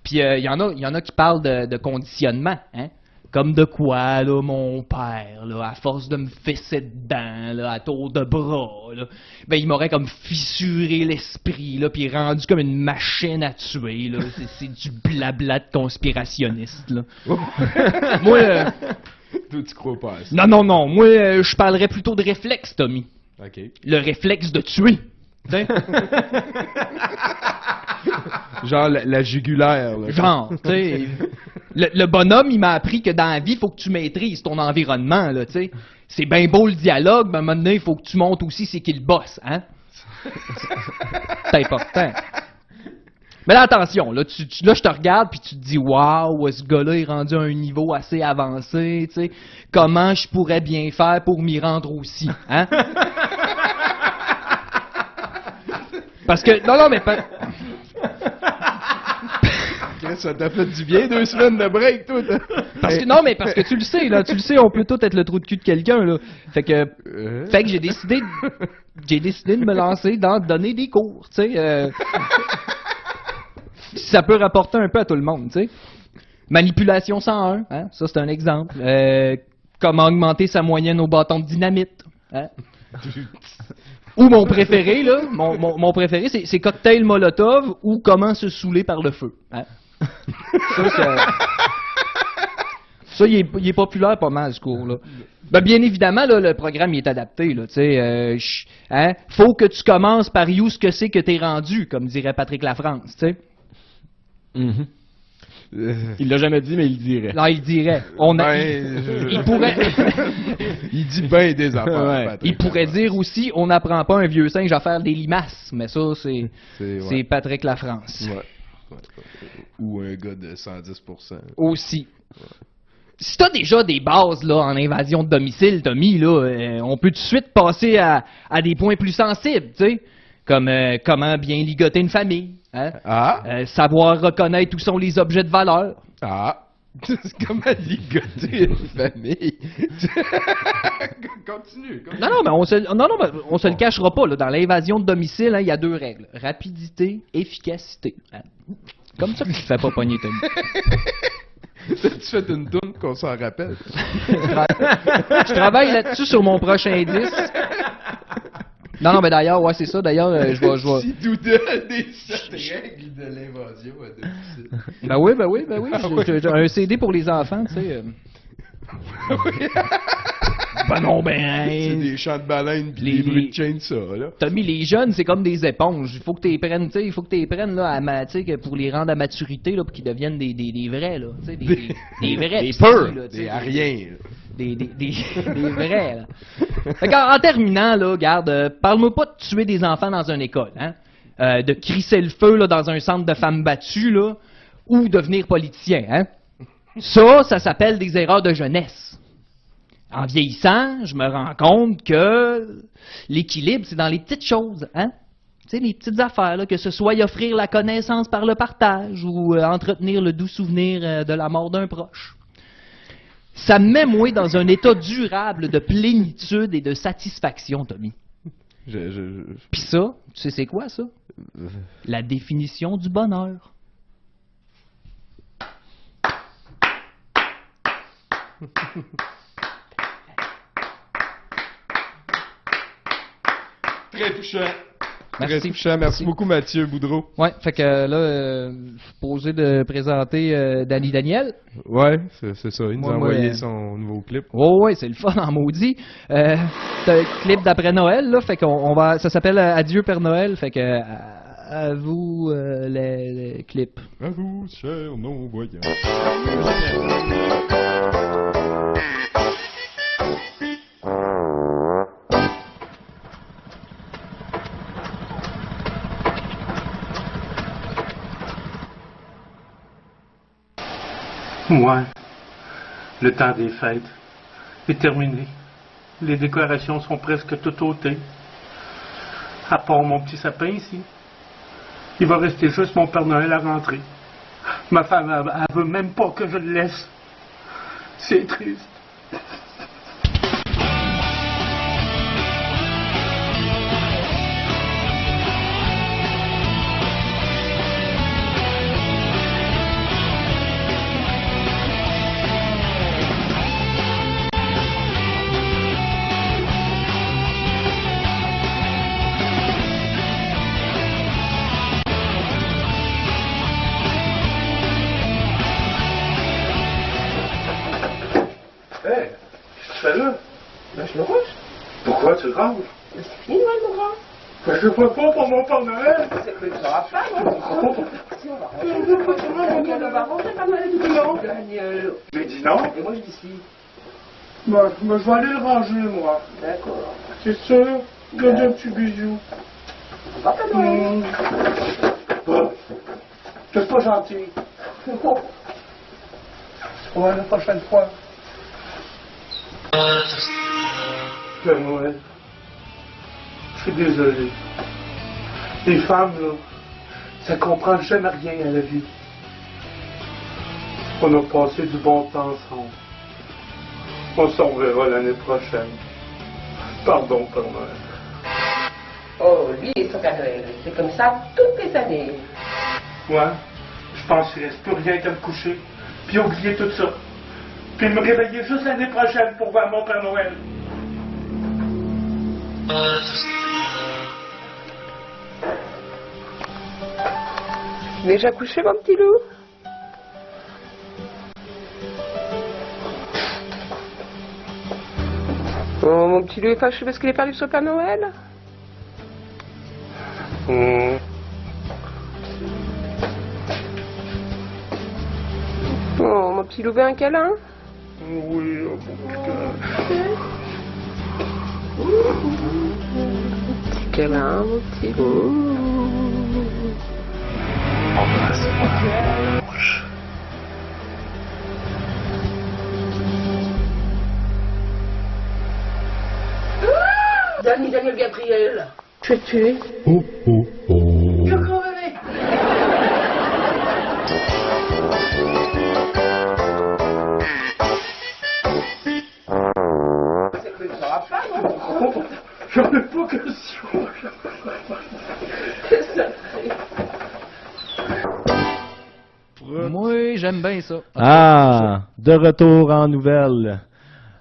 Puis il y, en a- y en a qui parlent de, de conditionnement, hein? Comme de quoi, là, mon père, là, à force de me fesser dedans, là, à tour de bras, là, ben, il m'aurait comme fissuré l'esprit, là, puis rendu comme une machine à tuer, là. C'est- C'est du blabla de conspirationniste, là. Moi, euh, Toi, tu crois pas à ça. non, non, non, moi, euh, je parlerais plutôt de réflexe, Tommy. OK. Le réflexe de tuer. Genre la, la jugulaire, là. Genre, tu sais. Le, bonhomme, il m'a appris que dans la vie, il faut que tu maîtrises ton environnement, là, tu sais. C'est bien beau le dialogue, mais maintenant, il faut que tu montes aussi c'est qui le boss, hein. C'est important. Mais là, attention, là, tu, là, je te regarde puis tu te dis, waouh, ce gars-là est rendu à un niveau assez avancé, tu. Comment je pourrais bien faire pour m'y rendre aussi, hein? Parce que, non, non, mais pa- Chris, Ça t'a fait du bien, deux semaines de break, toi. t'as- Parce que non, mais parce que tu le sais, là, tu le sais, on peut tout être le trou de cul de quelqu'un, là. Fait que, Euh. fait que j'ai décidé, de- j'ai décidé de me lancer dans donner des cours, tu sais. euh, ça peut rapporter un peu à tout le monde, tu sais. Manipulation 101, hein, ça c'est un exemple. Euh, comment augmenter sa moyenne au bâton de dynamite, hein. Ou mon préféré, là, mon, mon, mon préféré, c'est, cocktail Molotov ou comment se saouler par le feu. Hein? Ça, c'est- ça, il est, il est populaire pas mal, ce cours-là. Ben, bien évidemment, là, le programme il est adapté. Là, tu sais, euh, hein? Faut que tu commences par où ce que c'est que t'es rendu, comme dirait Patrick Lafrance. tu sais. Il l'a jamais dit, mais il le dirait. Là, il dirait. On a, Ben, il, je- il pourrait, Il dit bien des affaires, Ouais. Patrick. il pourrait dire aussi on n'apprend pas un vieux singe à faire des limaces. Mais ça, c'est, C'est- ouais. Patrick Lafrance. Ouais. Ou un gars de 110%. aussi. Si t'as déjà des bases là en invasion de domicile, Tommy, là, euh, on peut tout de suite passer à, à des points plus sensibles, tu sais, comme euh, comment bien ligoter une famille, hein? Ah! Euh, savoir reconnaître où sont les objets de valeur. Ah! C'est comme à ligoter une famille? continue, continue. Non, non, mais on se, non, non, mais on se le cachera pas. Là, dans l'invasion de domicile, hein, il y a deux règles rapidité, efficacité. hein. Comme ça que tu fais pas pogner, Tommy. tu fais une tourne qu'on s'en rappelle. Je travaille là-dessus sur mon prochain disque. Non, non, mais d'ailleurs, ouais, c'est ça. D'ailleurs, euh, je vais, je vais. Si Douda des sept règles de l'invasion à domicile. Ben oui, ben oui, ben oui. Ah J'ai- j'ai- un CD pour les enfants, tu sais. euh. Ben non, ben. C'est des chants de baleine pis Les- des bruits de chainsaw, là. T'as mis les jeunes, c'est comme des éponges. Il faut que tu les prennes, tu sais, il faut que tu les prennes là, à ma- tu sais, que pour les rendre à maturité là, pour qu'ils deviennent des, des, des vrais là, tu sais, des, des, des vrais. Des petits, là, tu sais, des ariens. Des, des, des, des vrais, là. Fait qu'en- en terminant, là, garde, euh, parle-moi pas de tuer des enfants dans une école, hein? Euh, de crisser le feu, là, dans un centre de femmes battues, là, ou devenir politicien, hein? Ça, ça s'appelle des erreurs de jeunesse. En vieillissant, je me rends compte que l'équilibre, c'est dans les petites choses, hein? Tu sais, les petites affaires, là, que ce soit y offrir la connaissance par le partage ou euh, entretenir le doux souvenir euh, de la mort d'un proche. Ça me met, moi, dans un état durable de plénitude et de satisfaction, Tommy. Je, je, je- Puis ça, tu sais c'est quoi, ça? La définition du bonheur. Très touchant. Merci. Touchant. Merci beaucoup, Mathieu Boudreau. Ouais, fait que là, euh, je suis posé de présenter euh, Danny Daniel. Ouais, c'est ça. Il nous a envoyé euh, son nouveau clip. Oh ouais, c'est le fun en maudit. Euh, c'est un clip d'après Noël, là, fait qu'on on va, ça s'appelle euh, Adieu Père Noël, fait que à, vous euh, les, les clips. À vous, chers non-voyants. Ouais. Le temps des fêtes est terminé. Les décorations sont presque toutes ôtées. À part mon petit sapin ici. Il va rester juste mon Père Noël à rentrer. Ma femme, elle, elle veut même pas que je le laisse. C'est triste. Noël. C'est que tu auras pas, moi. Si, on va ranger. On va ranger pas mal de clients. Daniel. J'ai dit non. Et moi, je dis si. Ben, ben, je vais aller le ranger, moi. D'accord. C'est sûr. Donne un petit bisou. On va pas Noël. Mmh. Bon. C'est pas gentil. Ouais, la prochaine fois. Père Noël, je suis désolé. Les femmes, là, ça comprend jamais rien à la vie. On a passé du bon temps ensemble. On se reverra l'année prochaine. Pardon, Père Noël. Oh, lui et son Père Noël. C'est comme ça toutes les années. Ouais, je pense qu'il reste plus rien qu'à me coucher, puis oublier tout ça. Puis me réveiller juste l'année prochaine pour voir mon Père Noël. Déjà couché, mon petit loup Oh, mon petit loup est fâché parce qu'il est perdu sur le Père Noël Mmh. Oh, mon petit loup veut un câlin Oui, oh mon petit Petit câlin, mon petit loup. Dani, Daniel Gabriel. Tu es tué. Oh, oh, oh. Je creverai. Tu sauras pas, moi. J'en ai pas question. Moi, j'aime bien ça. Ah, de retour en nouvelle.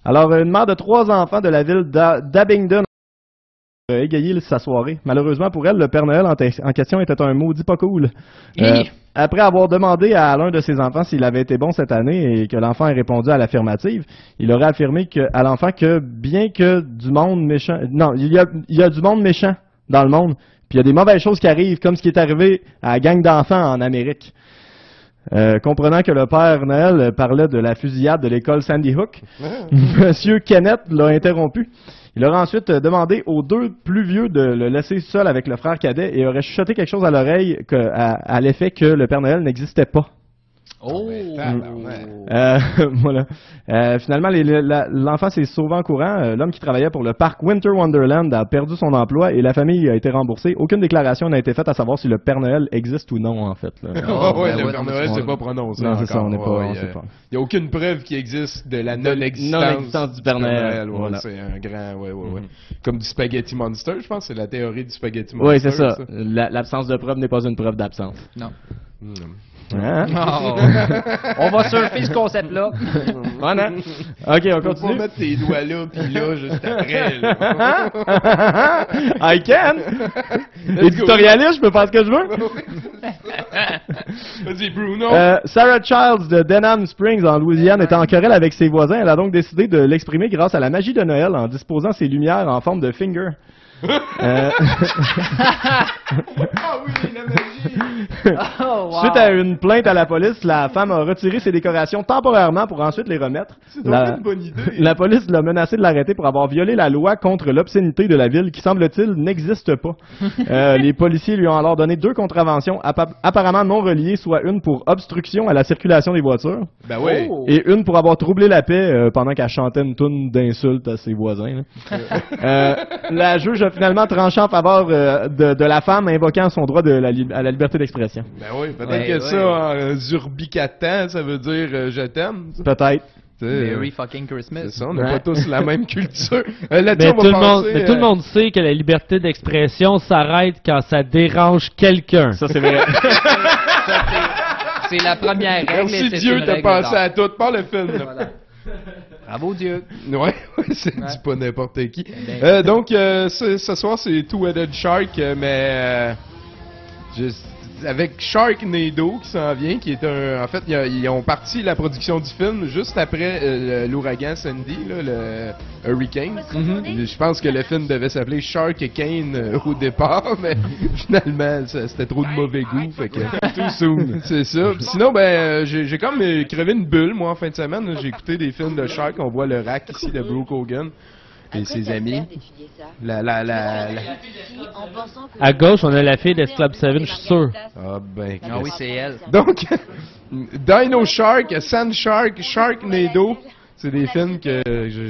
Alors, une mère de trois enfants de la ville d'A- d'Abingdon a égayé sa soirée. Malheureusement pour elle, le Père Noël en, question était un maudit pas cool. Euh, après avoir demandé à l'un de ses enfants s'il avait été bon cette année et que l'enfant ait répondu à l'affirmative, il aurait affirmé que, à l'enfant que bien que du monde méchant... Non, il y, a, il y a du monde méchant dans le monde, puis il y a des mauvaises choses qui arrivent, comme ce qui est arrivé à la gang d'enfants en Amérique. Euh, comprenant que le père Noël parlait de la fusillade de l'école Sandy Hook, Monsieur Kenneth l'a interrompu. Il aurait ensuite demandé aux deux plus vieux de le laisser seul avec le frère cadet et aurait chuchoté quelque chose à l'oreille à, à l'effet que le Père Noël n'existait pas. Oh! Euh, voilà. Euh, finalement, les- la- l'enfant s'est sauvé en courant. Euh, L'homme qui travaillait pour le parc Winter Wonderland a perdu son emploi et la famille a été remboursée. Aucune déclaration n'a été faite à savoir si le Père Noël existe ou non, en fait. là. Oh, ouais, ben le ouais, Père Noël, c'est pas prononcé. Non, c'est ça, on n'est pas- Ouais, pas. Il n'y a aucune preuve qui existe de la non-existence. du Père Noël, ouais, voilà. C'est un grand, ouais, ouais, ouais. Comme du spaghetti monster, je pense, c'est la théorie du spaghetti Oui, monster. c'est ça. La- L'absence de preuve n'est pas une preuve d'absence. Non. Hmm. Hein? Oh. On va surfer ce concept-là. Voilà. Ok, on continue. mettre tes doigts là, puis là, juste après. là. I can! Éditorialiste, je peux faire ce que je veux. Vas-y, Bruno. Euh, Sarah Childs de Denham Springs en Louisiane est en querelle avec ses voisins. Elle a donc décidé de l'exprimer grâce à la magie de Noël en disposant ses lumières en forme de finger. Euh, Ah oui, la magie. Oh, wow. Suite à une plainte à la police, la femme a retiré ses décorations temporairement pour ensuite les remettre. C'est donc La, une bonne idée. la police l'a menacé de l'arrêter pour avoir violé la loi contre l'obscénité de la ville qui, semble-t-il, n'existe pas. Euh, les policiers lui ont alors donné deux contraventions appa- apparemment non reliées, soit une pour obstruction à la circulation des voitures Ben oui. Oh. et une pour avoir troublé la paix euh, pendant qu'elle chantait une toune d'insultes à ses voisins. Euh, la juge a finalement tranché en faveur euh, de, de la femme, invoquant son droit de la li- à la liberté d'expression. Ben oui, peut-être Ouais, que ouais. ça, en euh, zurbicatant, ça veut dire euh, je t'aime. Peut-être. Sais, euh, Merry fucking Christmas. C'est ça, on n'a Ouais. pas tous la même culture. Euh, Mais, tout le, monde, mais tout le monde sait que la liberté d'expression s'arrête quand ça dérange quelqu'un. Ça, c'est vrai. C'est la première règle. Merci Dieu, t'as pensé à tout. Pas le film. Voilà. Bravo Dieu. Ouais, ouais, c'est dit pas n'importe qui. Ben. Euh, donc, euh, ce, ce soir, c'est Two-Headed Shark, mais euh, juste avec Sharknado qui s'en vient, qui est un... En fait, ils, ont- parti la production du film juste après euh, l'ouragan Sandy, là, le Hurricane. Je pense que le film devait s'appeler Shark Kane euh, au départ, mais finalement, c'était trop de mauvais goût, fait que... Too soon. C'est ça. Sinon, ben, euh, j'ai comme euh, crevé une bulle, moi, en fin de semaine. J'ai écouté des films de Shark. On voit le rack ici de Brooke Hogan et ses amis. La, la, la, la- À gauche, on a la fille d'Es Club 7, je suis sûr. Ah ben, Ah oui, c'est elle. Donc, Dino Shark, Sand Shark, Sharknado, c'est des films que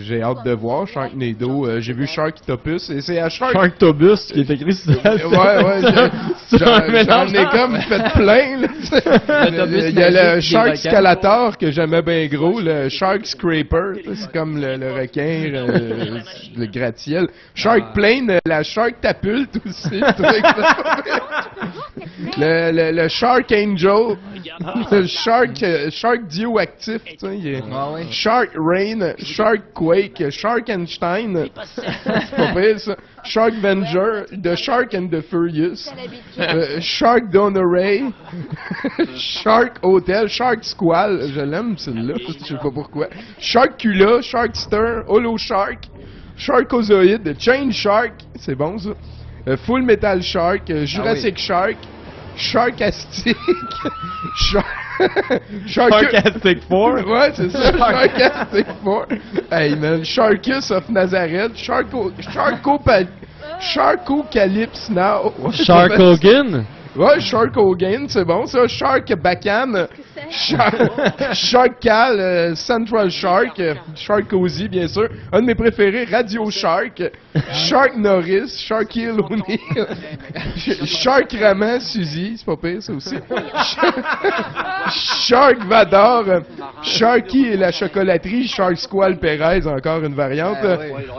j'ai- hâte de voir. Sharknado, euh, j'ai vu Sharktopus et c'est à Shark... Sharktobus qui est écrit sur Ouais, ouais, un j'en ai comme fait plein. là. Il y a le Shark. Scalator que j'aimais bien gros, le Shark Scraper, c'est comme le, le requin, euh, le gratte-ciel. Shark Plane, euh, la Shark Tapulte aussi. le le, le, Shark Angel, le Shark, euh, Shark Dio actif, tu sais, Ah ouais. Shark Rain, Shark Quake, Shark Einstein, c'est pas pire ça. Shark Venger, The Shark and the Furious, euh, Shark Donneray, Shark Hotel, Shark Squall, je l'aime celle-là, je sais pas pourquoi. Shark Cula, Shark Stir, Holo Shark, Sharkozoid, Chain Shark, c'est bon ça. Euh, Full Metal Shark, euh, Jurassic Shark, Sharkastic, Shark... Sharkastic Four? Ouais, c'est ça, Sharkastic Four. Hey man, Sharkus of Nazareth, Sharko... Sharko... Sharkocalypse Now. Shark Hogan? Ouais, Shark Hogan, c'est bon ça. Shark Bacan, Shark, Shark Cal, euh, Central Shark, euh, Shark Cozy, bien sûr. Un de mes préférés, Radio Shark, Shark Norris, Sharky O'Neill, Shark Raman, Suzy, c'est pas pire ça aussi. Shark Vador, euh, Sharky et la chocolaterie, Shark Squall Perez, encore une variante.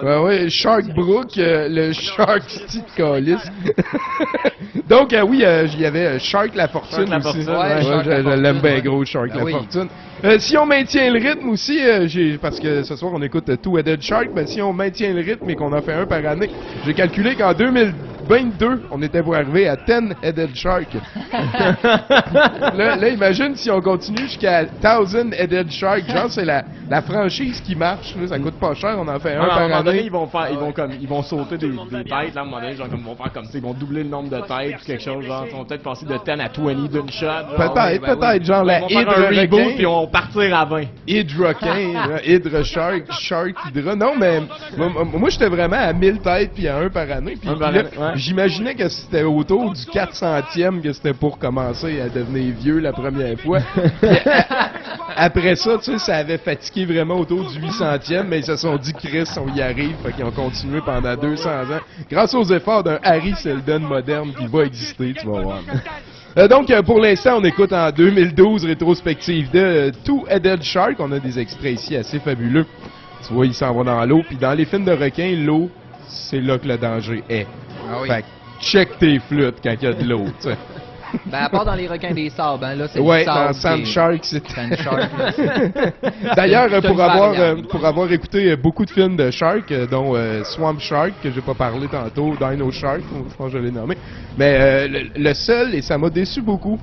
Ouais, ouais, Shark Brook, euh, le Shark Steve Callis. Donc, euh, oui, euh, il y avait Shark la fortune Shark aussi. Ouais, Shark je, l'aime bien ouais. Gros, Shark Ah la oui. fortune. Euh, si on maintient le rythme aussi, euh, j'ai parce que ce soir on écoute euh, Two-Headed Shark, ben si on maintient le rythme et qu'on en fait un par année, j'ai calculé qu'en 2022, on était pour arriver à 10-Headed Shark. là, là, imagine si on continue jusqu'à 1000-Headed Shark, genre c'est la, la franchise qui marche, là, ça coûte pas cher, on en fait un Ouais, à un par moment donné, année. ils vont faire, ils vont comme, ils vont sauter des, des têtes, là, à un moment donné, genre, comme, ils vont faire comme ça, ils vont doubler le nombre de têtes, ou quelque chose, genre, ils vont peut-être passer de 10 à 20 d'une shot. Peut-être, peut-être, genre la requin. puis on partir à 20. Hydra King, là, Hydra Shark, Shark Hydra. Non, mais moi, j'étais vraiment à 1000 têtes puis à un par année. Puis ouais. j'imaginais que c'était autour du 400e que c'était pour commencer à devenir vieux la première fois. Après ça, tu sais, ça avait fatigué vraiment autour du 800e, mais ils se sont dit, Chris, on y arrive. Fait qu'ils ont continué pendant 200 ans. Grâce aux efforts d'un Harry Seldon moderne qui va exister, tu vas voir. Euh, donc, euh, pour l'instant, on écoute en 2012 rétrospective de euh, Two-Headed Shark. On a des extraits ici assez fabuleux. Tu vois, il s'en va dans l'eau. Puis dans les films de requins, l'eau, c'est là que le danger est. Ah oui. Fait que check tes flûtes quand il y a de l'eau, tu sais. Ben, à part dans les requins des sables, hein, là, c'est Ouais, dans Sand qui est- Shark, c'est... Sand Shark. D'ailleurs, pour avoir, euh, pour avoir écouté beaucoup de films de Shark, euh, dont euh, Swamp Shark, que j'ai pas parlé tantôt, Dino Shark, je pense que je l'ai nommé, mais le, le seul, et ça m'a déçu beaucoup,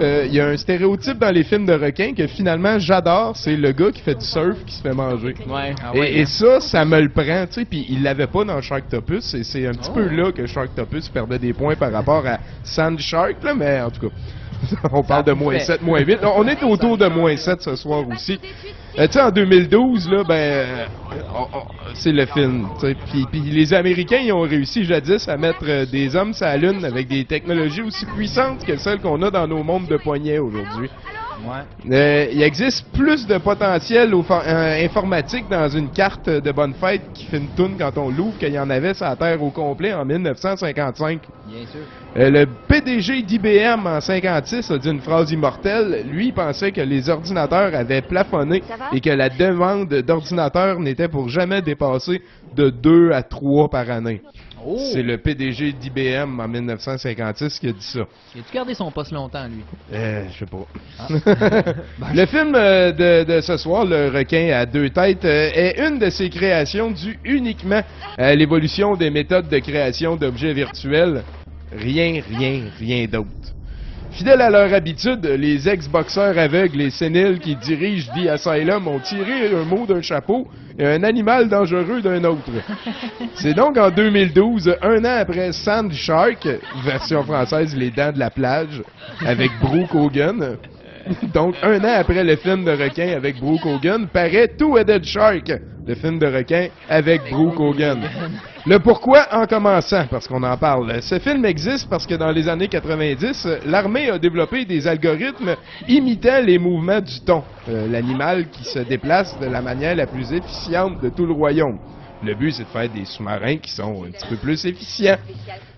il y a un stéréotype dans les films de requins que finalement j'adore, c'est le gars qui fait du surf qui se fait manger. Ouais. Ah et, ouais, et hein. ça, ça me le prend, tu sais, puis il l'avait pas dans Sharktopus, et c'est un petit Oh. peu là que Sharktopus perdait des points par rapport à Sand Shark, là, mais en tout cas, on parle de moins fait. 7, moins 8. On est autour de moins 7 ce soir aussi. Euh, tu sais, en 2012, là, ben, euh, c'est le film. Puis, puis les Américains, ils ont réussi jadis à mettre euh, des hommes sur la Lune avec des technologies aussi puissantes que celles qu'on a dans nos mondes de poignets aujourd'hui. Euh, il existe plus de potentiel au euh, informatique dans une carte de bonne fête qui fait une toune quand on l'ouvre qu'il y en avait sur la Terre au complet en 1955. Bien sûr. Euh, le PDG d'IBM en 56 a dit une phrase immortelle. Lui, il pensait que les ordinateurs avaient plafonné et que la demande d'ordinateurs n'était pour jamais dépasser de 2 à 3 par année. Oh! C'est le PDG d'IBM en 1956 qui a dit ça. Il a-tu gardé son poste longtemps, lui? Euh, je sais pas. Ah. le film euh, de, de ce soir, Le requin à deux têtes, euh, est une de ses créations dues uniquement à l'évolution des méthodes de création d'objets virtuels. Rien, rien, rien d'autre. Fidèles à leur habitude, les ex-boxeurs aveugles et séniles qui dirigent The Asylum ont tiré un mot d'un chapeau et un animal dangereux d'un autre. C'est donc en 2012, un an après Sand Shark, version française Les Dents de la plage, avec Brooke Hogan. Donc, un an après le film de requin avec Brooke Hogan, paraît Two-Headed Shark, le film de requin avec Brooke Hogan. Le pourquoi en commençant, parce qu'on en parle. Ce film existe parce que dans les années 90, l'armée a développé des algorithmes imitant les mouvements du thon, euh, l'animal qui se déplace de la manière la plus efficiente de tout le royaume. Le but, c'est de faire des sous-marins qui sont un petit peu plus efficients.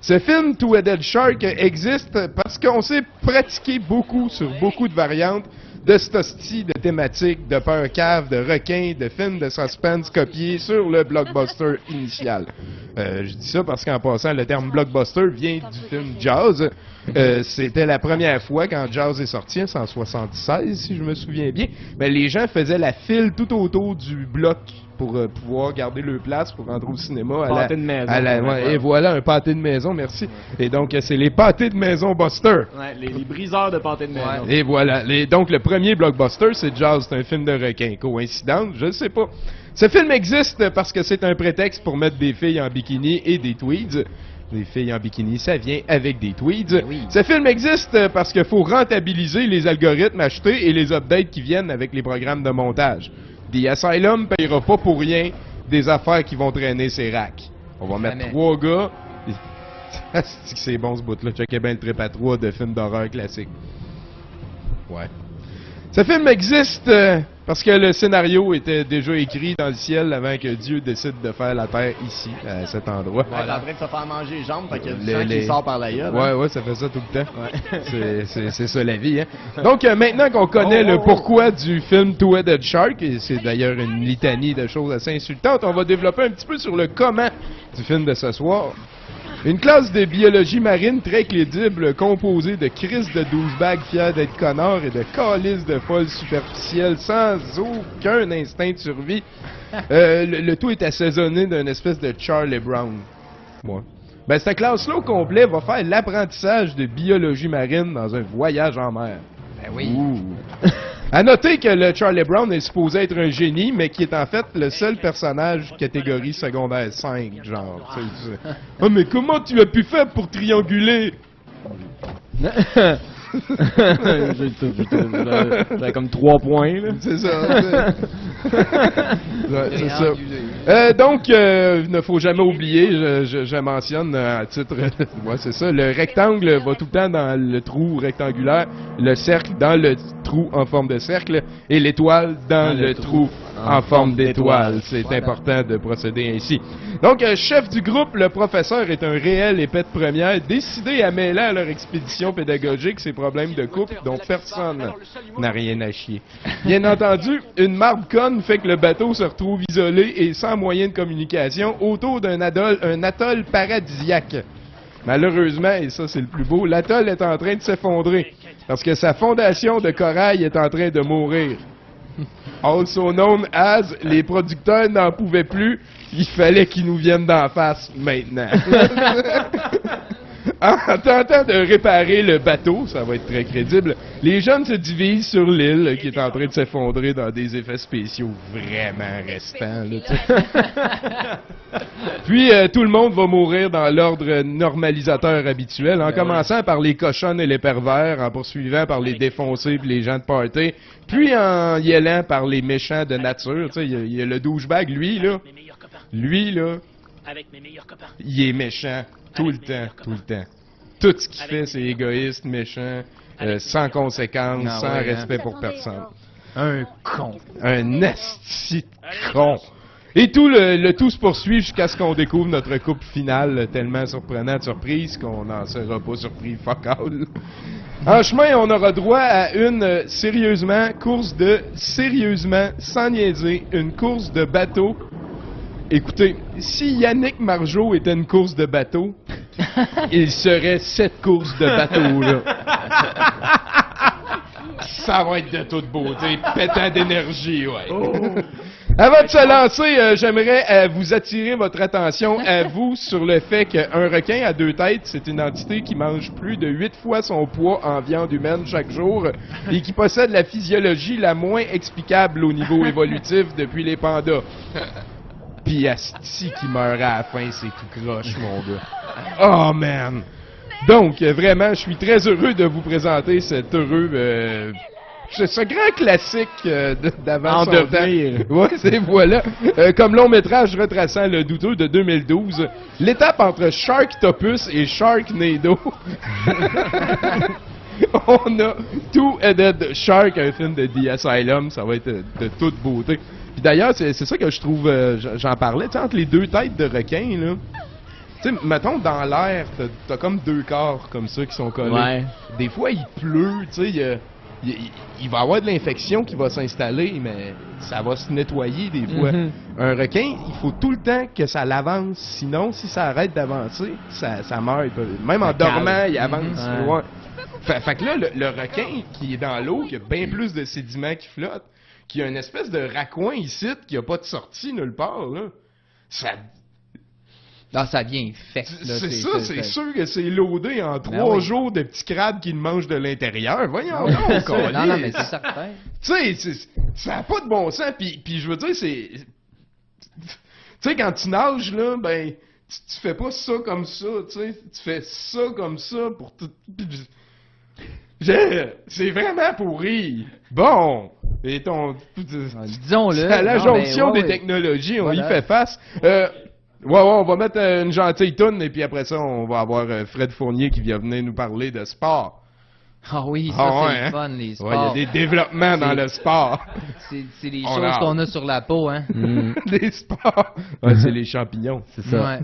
Ce film Two-Headed Shark existe parce qu'on s'est pratiqué beaucoup sur beaucoup de variantes de hostie de thématiques, de peur cave, de requins, de films de suspense copiés sur le blockbuster initial. Euh, je dis ça parce qu'en passant, le terme blockbuster vient du film Jazz. Euh, C'était la première fois quand Jazz est sorti, en 176, si je me souviens bien. Mais les gens faisaient la file tout autour du bloc pour euh, pouvoir garder leur place pour rentrer au cinéma. à la- de maison. à la- ouais, et voilà, un pâté de maison, merci. Et donc, euh, c'est les pâtés de maison Buster. Ouais, les, les briseurs de pâté de maison. Et voilà. Les- donc, le premier blockbuster, c'est Jazz, c'est un film de requin. Coïncidence? Je ne sais pas. Ce film existe parce que c'est un prétexte pour mettre des filles en bikini et des tweeds. Des filles en bikini, ça vient avec des tweeds. Ce film existe parce qu'il faut rentabiliser les algorithmes achetés et les updates qui viennent avec les programmes de montage. The Asylum payera pas pour rien des affaires qui vont traîner ses racks. On va mettre trois gars. C'est bon ce bout-là. Checkez bien le trip à trois de films d'horreur classiques. Ouais. Ce film existe euh, parce que le scénario était déjà écrit dans le ciel avant que Dieu décide de faire la terre ici, à cet endroit. Ouais, t'es en train de se faire manger les jambes, fait qu'il y a du Les- sang les- qui sort par la gueule. Ouais, hein. ouais, ça fait ça tout le temps. C'est- ça la vie, hein. Donc, euh, maintenant qu'on connaît Oh, le oh, oh. pourquoi du film Two-Headed Shark, et c'est d'ailleurs une litanie de choses assez insultantes, on va développer un petit peu sur le comment du film de ce soir. Une classe de biologie marine très crédible, composée de Chris de douchebag fiers d'être connard et de calices de folles superficielles sans aucun instinct de survie. Euh, le, le tout est assaisonné d'une espèce de Charlie Brown. Moi. Ben, cette classe-là au complet va faire l'apprentissage de biologie marine dans un voyage en mer. Ben oui. Ouh. À noter que le Charlie Brown est supposé être un génie, mais qui est en fait le seul personnage catégorie secondaire 5, genre. Oh, mais comment tu as pu faire pour trianguler? J'ai tout- j'ai tout- j'avais- j'avais comme trois points, là. C'est ça. Ouais, c'est ça. Euh, donc, euh, il ne faut jamais oublier, je, je- je mentionne euh, à titre, ouais, c'est ça, le rectangle va tout le temps dans le trou rectangulaire, le cercle dans le trou en forme de cercle et l'étoile dans, le, trou en forme d'étoile. C'est important de procéder ainsi. Donc, euh, chef du groupe, le professeur est un réel épée de première, décidé à mêler à leur expédition pédagogique ces problèmes de couple dont personne n'a rien à chier. Bien entendu, une marbre conne fait que le bateau se retrouve isolé et sans moyen de communication autour d'un atoll, un atoll paradisiaque. Malheureusement, et ça c'est le plus beau, l'atoll est en train de s'effondrer parce que sa fondation de corail est en train de mourir. Also known as, les producteurs n'en pouvaient plus, il fallait qu'ils nous viennent d'en face maintenant. En tentant de réparer le bateau, ça va être très crédible, les jeunes se divisent sur l'île qui est en train de s'effondrer dans des effets spéciaux vraiment restants. là. Puis euh, tout le monde va mourir dans l'ordre normalisateur habituel, en commençant par les cochonnes et les pervers, en poursuivant par les défoncés et les gens de party, puis en y allant par les méchants de nature. Tu sais, Il y, y a le douchebag, lui, là. Lui, là, Avec mes meilleurs copains. il est méchant tout le temps, tout le temps. Tout ce qu'il fait, c'est égoïste, méchant, euh, sans conséquences, Ah sans ouais, hein. respect pour personne. Un con. Un esti de con. Et tout le, le tout se poursuit jusqu'à ce qu'on découvre notre couple final euh, tellement surprenant de surprise qu'on n'en sera pas surpris fuck all. En chemin, on aura droit à une euh, sérieusement course de sérieusement sans niaiser, une course de bateau. Écoutez, si Yannick Margeau était une course de bateau, il serait cette course de bateau là. Ça va être de toute beauté, pétant d'énergie, ouais. Avant de se lancer, euh, j'aimerais euh, vous attirer votre attention à vous sur le fait qu'un requin à deux têtes, c'est une entité qui mange plus de huit fois son poids en viande humaine chaque jour et qui possède la physiologie la moins explicable au niveau évolutif depuis les pandas. Puis Asti qui meurt à la fin, c'est tout croche, mon gars. Oh man! Donc, euh, vraiment, je suis très heureux de vous présenter cet heureux... euh, ce, grand classique euh, d'avant En son devenir. temps. Ouais, c'est voilà. Euh, comme long métrage retraçant le douteux de 2012, l'étape entre Sharktopus et Sharknado. On a Two-Headed Shark, un film de The Asylum, ça va être de toute beauté. Puis d'ailleurs, c'est ça que je trouve, euh, j'en parlais, tu sais, entre les deux têtes de requin, là. Tu sais, mettons, dans l'air, t'as- t'as comme deux corps comme ça qui sont collés. Ouais. Des fois, il pleut, tu sais, il va y avoir de l'infection qui va s'installer, mais ça va se nettoyer des fois. Mhm. Un requin, il faut tout le temps que ça l'avance. Sinon, si ça arrête d'avancer, ça, ça meurt. Même en dormant, il avance. Mhm. ouais. Fait, fait que là, le, le requin qui est dans l'eau, qui a bien plus de sédiments qui flottent, qui a une espèce de raccoin ici, qui a pas de sortie nulle part, là. Ça, Ah, ça vient fait. c'est ça, c'est sûr que c'est loadé en Ben trois oui. jours de petits crabes qui le mangent de l'intérieur. Voyons Ah oui, donc. Non, non, mais c'est certain. Tu sais, c'est- ça n'a pas de bon sens. Puis, puis je veux dire, c'est... Tu sais, quand tu nages, là, ben, tu, tu fais pas ça comme ça, tu sais. Tu fais ça comme ça pour tout... C'est vraiment pourri. Bon. Et ton... Disons-le. C'est à la Non, jonction ouais, des ouais. technologies, on Voilà. y fait face. Euh, ouais, ouais, on va mettre une gentille toune et puis après ça, on va avoir euh, Fred Fournier qui vient venir nous parler de sport. Ah oui, ça, Ah c'est ouais, le hein? fun, les Ouais, sports. il y a des développements dans le sport. C'est les On choses a qu'on a sur la peau, hein? des sports. Ouais, c'est les champignons. C'est ça. Ouais.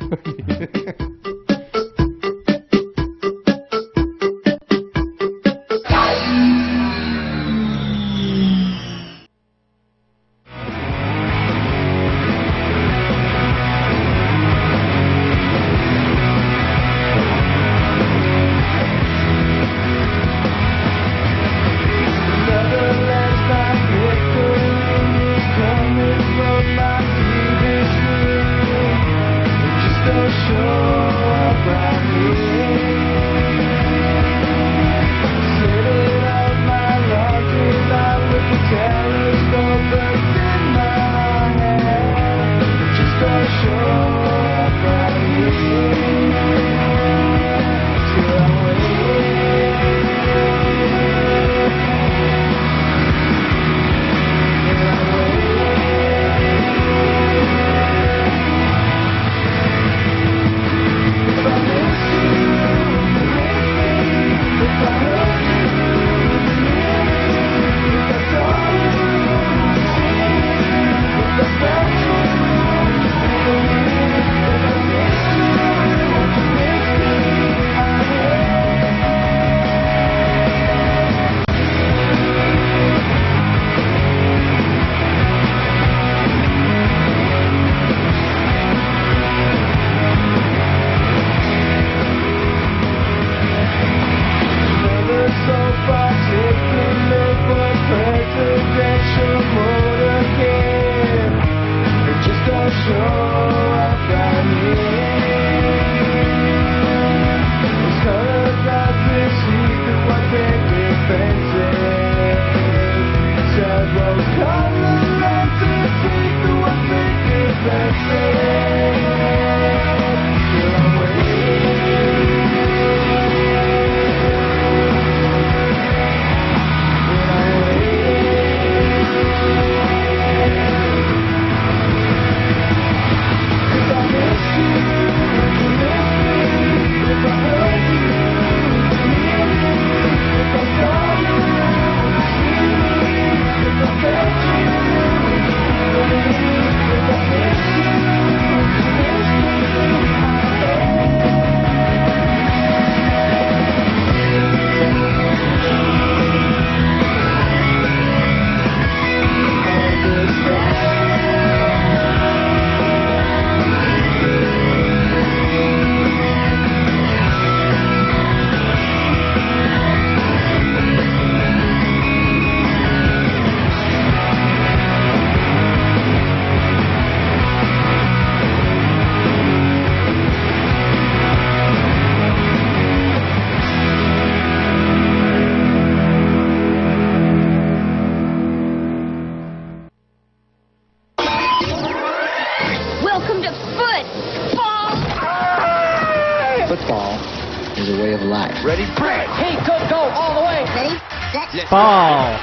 Sport!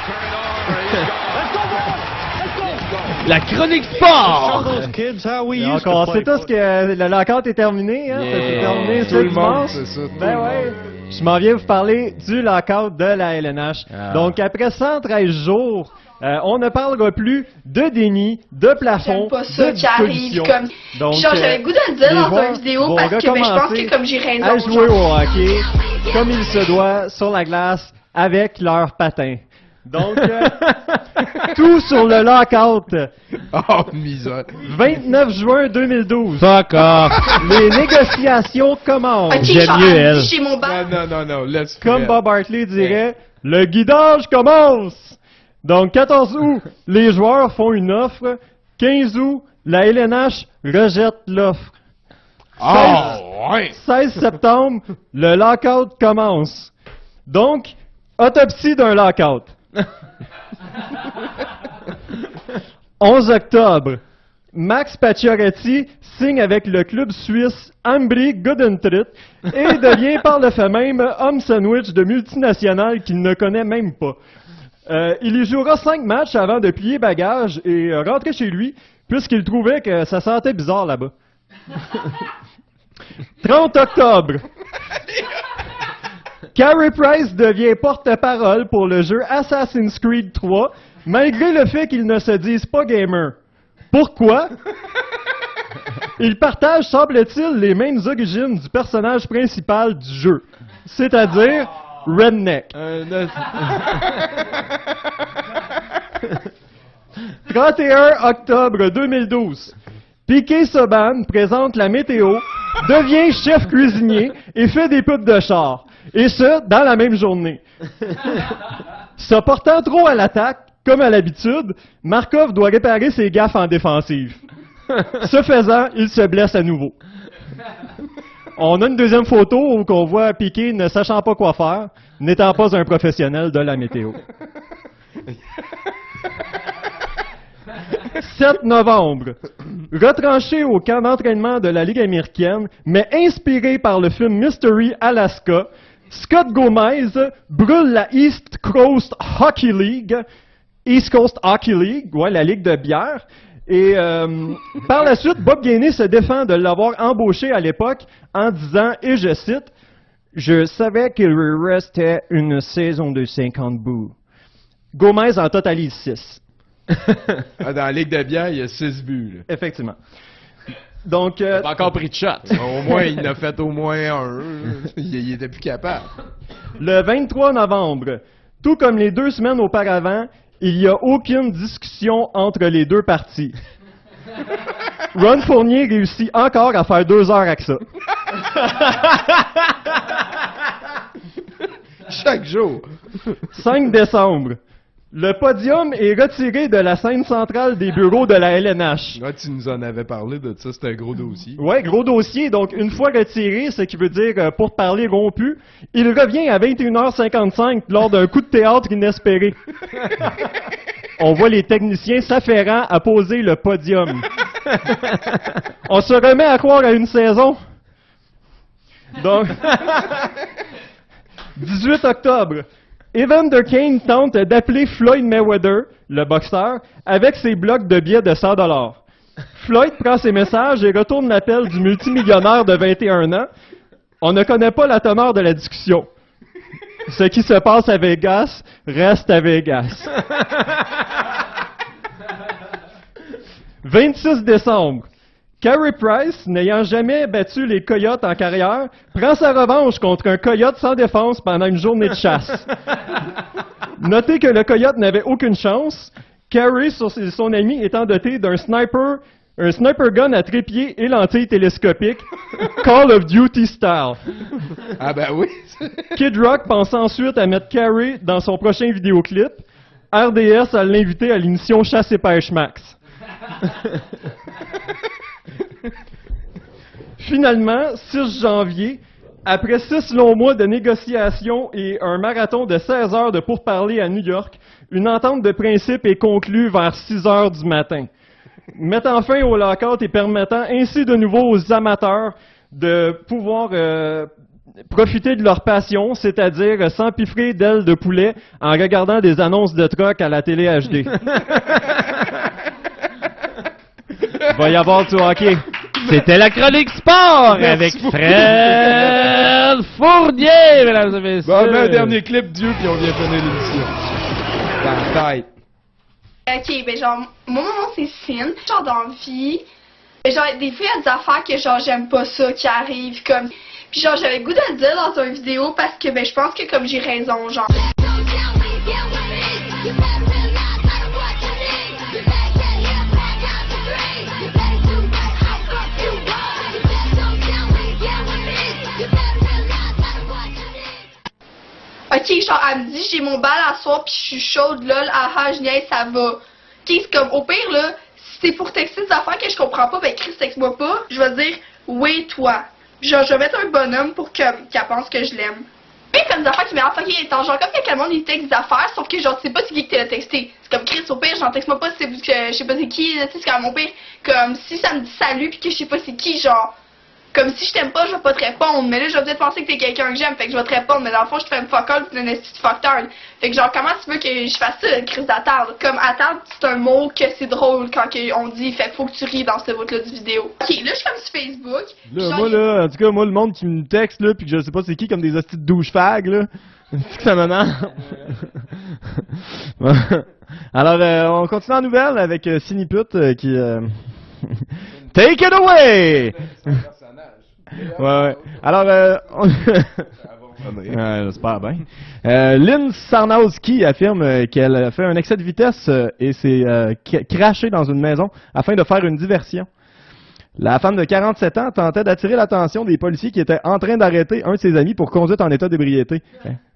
La chronique sport! Encore, on sait tous que le lockout est terminé, hein? Yeah. C'est terminé Tout ce le monde dimanche. sait ça, tout Ben le ouais. Je m'en viens vous parler du lockout de la LNH. Ah. Donc, après 113 jours, euh, on ne parlera plus de déni, de plafond, J'aime pas ça de qui arrive dissolution. comme. Donc, Genre, j'avais euh, le goût de le dire les dans une vidéo vont parce que ben, je pense recommencer que comme j'ai raison. à jouer au hockey comme il se doit sur la glace avec leurs patins. Donc, euh, tout sur le lockout. Oh, misère. 29 juin 2012. Fuck off. Les négociations commencent. Ok, genre, elle dit chez mon bar. Non, non, non, non, Comme. Bob Hartley dirait, le guidage commence. Donc, 14 août, les joueurs font une offre. 15 août, la LNH rejette l'offre. Ah, ouais. 16 septembre, le lockout commence. Donc, autopsie d'un lockout. 11 octobre, Max Pacioretty signe avec le club suisse Ambry Goodentrit et devient par le fait même homme sandwich de multinationale qu'il ne connaît même pas. Euh, il y jouera 5 matchs avant de plier bagage et euh, rentrer chez lui puisqu'il trouvait que ça sentait bizarre là-bas. 30 octobre. Carey Price devient porte-parole pour le jeu Assassin's Creed 3, malgré le fait qu'il ne se dise pas gamer. Pourquoi? Il partage, semble-t-il, les mêmes origines du personnage principal du jeu, c'est-à-dire Redneck. 31 octobre 2012. Piquet Soban présente la météo, devient chef cuisinier et fait des pubs de char. Et ce, dans la même journée. Se portant trop à l'attaque, comme à l'habitude, Markov doit réparer ses gaffes en défensive. Ce faisant, il se blesse à nouveau. On a une deuxième photo où on voit Piquet ne sachant pas quoi faire, n'étant pas un professionnel de la météo. 7 novembre. Retranché au camp d'entraînement de la Ligue américaine, mais inspiré par le film Mystery Alaska, Scott Gomez brûle la East Coast Hockey League, East Coast Hockey League, ouais, la ligue de bière. Et euh, par la suite, Bob Gainey se défend de l'avoir embauché à l'époque en disant, et je cite, Je savais qu'il lui restait une saison de 50 bouts. Gomez en totalise 6. Ah, dans la Ligue de bière, il y a 6 buts. là. Effectivement. Donc, euh, Pas encore pris de shot. Au moins, il en a fait au moins un. il, il était plus capable. le 23 novembre, tout comme les deux semaines auparavant, il n'y a aucune discussion entre les deux parties. Ron Fournier réussit encore à faire deux heures avec ça. Chaque jour. 5 décembre. Le podium est retiré de la scène centrale des bureaux de la LNH. Ouais, tu nous en avais parlé de ça, c'était un gros dossier. Ouais, gros dossier. Donc, une fois retiré, ce qui veut dire euh, pour parler rompu, il revient à 21h55 lors d'un coup de théâtre inespéré. On voit les techniciens s'afférant à poser le podium. On se remet à croire à une saison. Donc, 18 octobre. Evander Kane tente d'appeler Floyd Mayweather, le boxeur, avec ses blocs de billets de 100 dollars. Floyd prend ses messages et retourne l'appel du multimillionnaire de 21 ans. On ne connaît pas la teneur de la discussion. Ce qui se passe à Vegas reste à Vegas. 26 décembre. Carey Price, n'ayant jamais battu les coyotes en carrière, prend sa revanche contre un coyote sans défense pendant une journée de chasse. Notez que le coyote n'avait aucune chance. Carey, sur son ami, étant doté d'un sniper, un sniper gun à trépied et lentille télescopique, Call of Duty style. Ah ben oui. Kid Rock pense ensuite à mettre Carey dans son prochain vidéoclip. RDS a l'invité à l'émission Chasse et Pêche Max. Finalement, 6 janvier, après six longs mois de négociations et un marathon de 16 heures de pourparlers à New York, une entente de principe est conclue vers 6 heures du matin, mettant fin au lockout et permettant ainsi de nouveau aux amateurs de pouvoir euh, profiter de leur passion, c'est-à-dire s'empiffrer d'ailes de poulet en regardant des annonces de truck à la télé HD. Va y avoir du hockey. C'était la chronique sport avec. Fred Fournier, mesdames et messieurs. Bon, on met un dernier clip, Dieu, puis on vient finir l'émission. Dans la tête. Ok, ben genre, mon nom c'est Finn, genre dans la vie. Ben, genre, des fois, il y a des affaires que genre, j'aime pas ça qui arrivent, comme. Puis genre, j'avais le goût de le dire dans une vidéo parce que ben, je pense que comme j'ai raison, genre. Ok, genre, elle me dit, j'ai mon bal à soir, puis je suis chaude, lol, ah ah, je niaise, ça va. Ok, c'est comme, au pire, là, si c'est pour texter des affaires que je comprends pas, ben, Chris, texte-moi pas. Je vais dire, oui, toi. Genre, je vais mettre un bonhomme pour que- qu'elle pense que je l'aime. Mais comme des affaires qui m'énervent, ok, étant genre, comme le monde, il texte des affaires, sauf que, genre, tu sais pas c'est qui que t'as texté. C'est comme, Chris, au pire, genre, texte-moi pas c'est que je sais pas c'est qui, tu sais, c'est comme, au pire, comme, si ça me dit salut, puis que je sais pas c'est qui, genre, comme si je t'aime pas, je vais pas te répondre. Mais là, je vais peut-être penser que t'es quelqu'un que j'aime, fait que je vais te répondre. Mais dans le fond, je te fais une fuck all, pis t'es une petite fucktard. Fait que genre, comment tu veux que je fasse ça, une crise d'attente? Comme attendre, c'est un mot que c'est drôle quand on dit, fait faut que tu ris dans ce bout-là du vidéo. Ok, là, je suis comme sur Facebook. Là, genre, moi, là, en tout cas, moi, le monde qui me texte, là, pis que je sais pas c'est qui, comme des hosties de douchefags, là, c'est que ça m'énerve. Bon. Alors, euh, on continue en nouvelle avec euh, Ciniput euh, qui... Take it away! ouais, ouais. Alors, euh, on- Ouais, j'espère bien. Euh, Lynn Sarnowski affirme euh, qu'elle a fait un excès de vitesse euh, et s'est cra- crashée dans une maison afin de faire une diversion. La femme de 47 ans tentait d'attirer l'attention des policiers qui étaient en train d'arrêter un de ses amis pour conduite en état d'ébriété.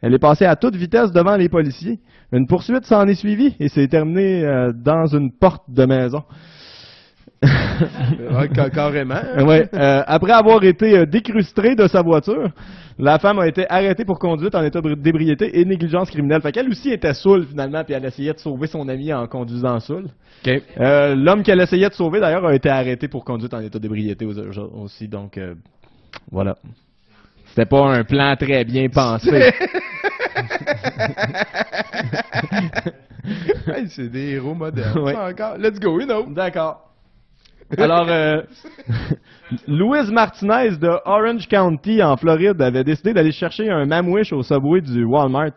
Elle est passée à toute vitesse devant les policiers. Une poursuite s'en est suivie et s'est terminée dans une porte de maison. Ouais, ca- carrément. Ouais, euh, après avoir été euh, décrustrée de sa voiture, la femme a été arrêtée pour conduite en état de- d'ébriété et négligence criminelle. Fait qu'elle aussi était saoule finalement, puis elle essayait de sauver son ami en conduisant saoule. Euh, L'homme qu'elle essayait de sauver d'ailleurs a été arrêté pour conduite en état d'ébriété aussi, donc euh, voilà. C'était pas un plan très bien pensé. Hey, c'est des héros modernes. Ouais. ça, encore. Let's go, you know. D'accord. Alors, euh, Louise Martinez de Orange County en Floride avait décidé d'aller chercher un mamwish au Subway du Walmart.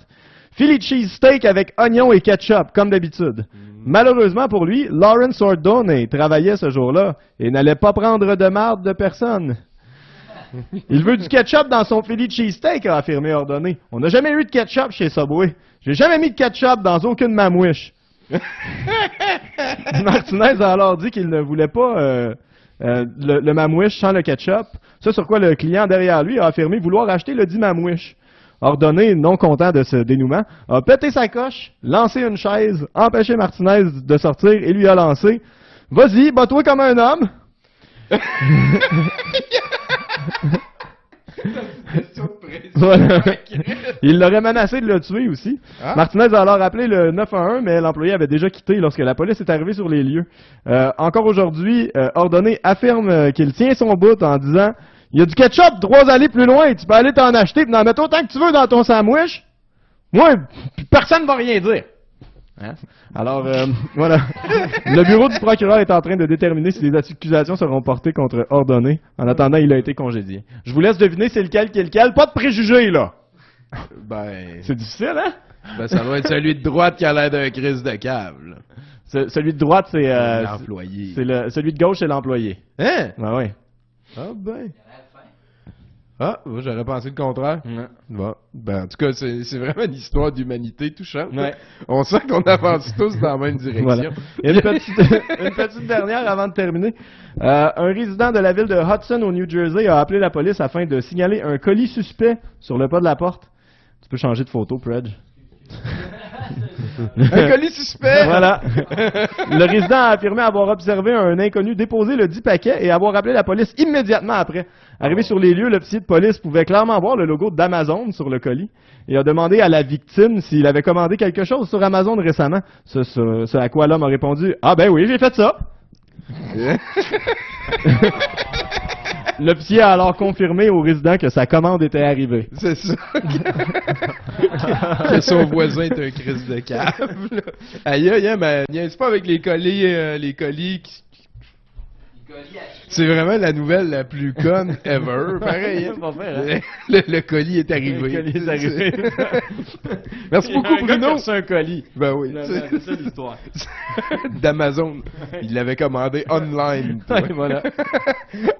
Philly cheese steak avec oignon et ketchup, comme d'habitude. Malheureusement pour lui, Lawrence Ordone travaillait ce jour-là et n'allait pas prendre de marde de personne. Il veut du ketchup dans son Philly cheesesteak, a affirmé Ordonné. On n'a jamais eu de ketchup chez Subway. J'ai jamais mis de ketchup dans aucune mamwish. Martinez a alors dit qu'il ne voulait pas euh, euh, le, le mamwish sans le ketchup. Ce sur quoi le client derrière lui a affirmé vouloir acheter le dit mamwish. Ordonné, non content de ce dénouement, a pété sa coche, lancé une chaise, empêché Martinez de sortir et lui a lancé « Vas-y, bats-toi comme un homme! » Voilà. Il l'aurait menacé de le tuer aussi. Ah. Martinez a alors appelé le 911, mais l'employé avait déjà quitté lorsque la police est arrivée sur les lieux. Euh, encore aujourd'hui, euh, Ordonné affirme euh, qu'il tient son bout en disant « Il y a du ketchup trois allées plus loin, tu peux aller t'en acheter et en mettre autant que tu veux dans ton sandwich. Moi, personne va rien dire. Hein? Alors, euh, voilà. Le bureau du procureur est en train de déterminer si les accusations seront portées contre Ordonné. En attendant, il a été congédié. Je vous laisse deviner c'est lequel qui est lequel. Pas de préjugés, là. Ben. C'est difficile, hein? Ben, ça doit être celui de droite qui a l'air d'un crise de câble. Ce- celui de droite, c'est... euh, L'employé. le, celui de gauche, c'est l'employé. Hein? Ben ouais. Ah ben. Ah, moi, j'aurais pensé le contraire. Bon. Ben, en tout cas, c'est vraiment une histoire d'humanité touchante. Ouais. On sent qu'on avance tous dans la même direction. Voilà. Et une, petite, une petite dernière avant de terminer. Euh, un résident de la ville de Hudson au New Jersey a appelé la police afin de signaler un colis suspect sur le pas de la porte. Tu peux changer de photo, Predge. Un colis suspect! Voilà. Le résident a affirmé avoir observé un inconnu déposer le dit paquet et avoir appelé la police immédiatement après. Arrivé sur les lieux, l'officier de police pouvait clairement voir le logo d'Amazon sur le colis et a demandé à la victime s'il avait commandé quelque chose sur Amazon récemment. Ce, ce- ce à quoi l'homme a répondu Ah ben oui, j'ai fait ça. L'officier a alors confirmé aux résidents que sa commande était arrivée. C'est ça. que son voisin est un crise de cave. là. Aïe, aïe, aïe, mais niaise pas avec les colis, euh, les colis qui... C'est vraiment la nouvelle la plus conne ever. Pareil. hein. Faire, hein? le, le colis est arrivé. Le colis est arrivé. Merci beaucoup, un Bruno. reçu un colis. Ben oui. C'est ça l'histoire. D'Amazon. Il l'avait commandé online. Ouais, voilà.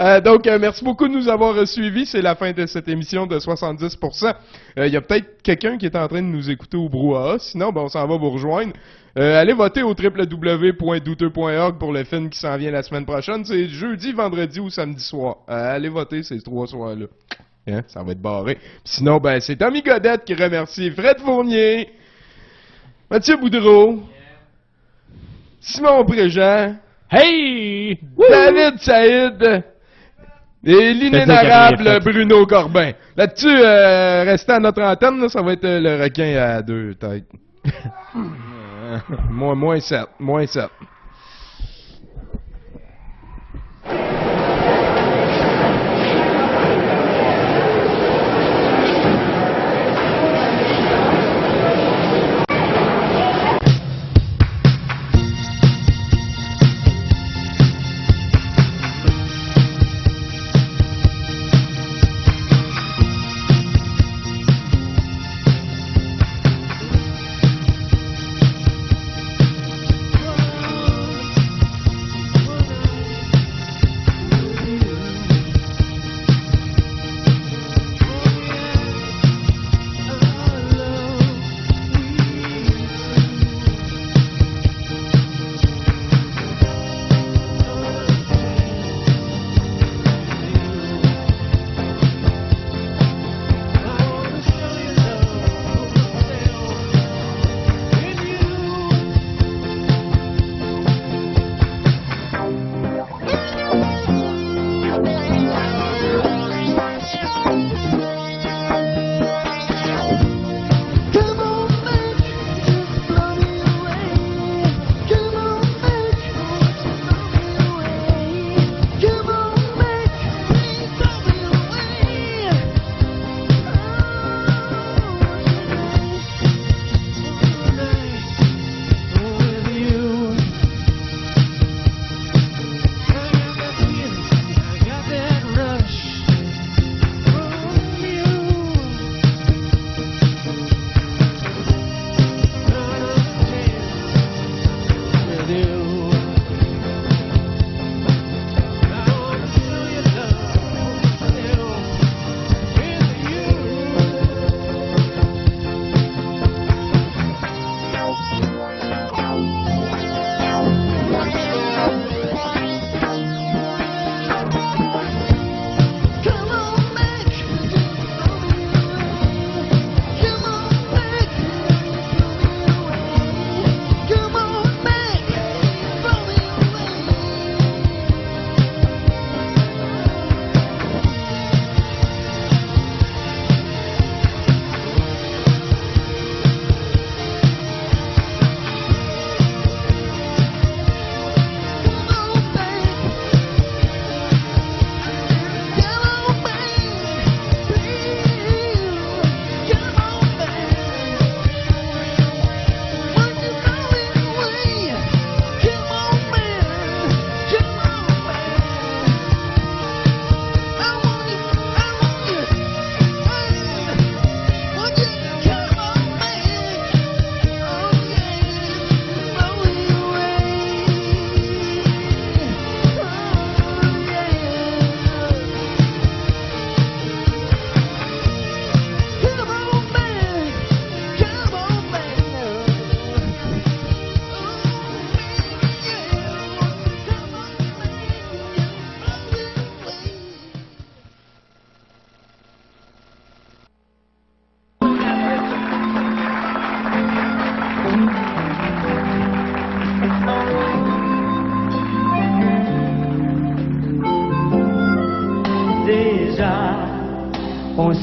Euh, donc, euh, merci beaucoup de nous avoir suivis. C'est la fin de cette émission de 70%. Euh, Il y a peut-être quelqu'un qui est en train de nous écouter au brouhaha. Sinon, ben, on s'en va vous rejoindre. Euh, allez voter au www.douteux.org pour le film qui s'en vient la semaine prochaine. C'est jeudi, vendredi ou samedi soir. Euh, allez voter ces trois soirs-là. Hein, ça va être barré. Sinon, ben, c'est Tommy Godette qui remercie Fred Fournier, Mathieu Boudreau, Simon Préjean, Hey! David Saïd et l'inénarrable Bruno Corbin. Là-dessus, euh, restez à notre antenne, là, ça va être euh, le requin à deux têtes. moins, moins 7, moins 7.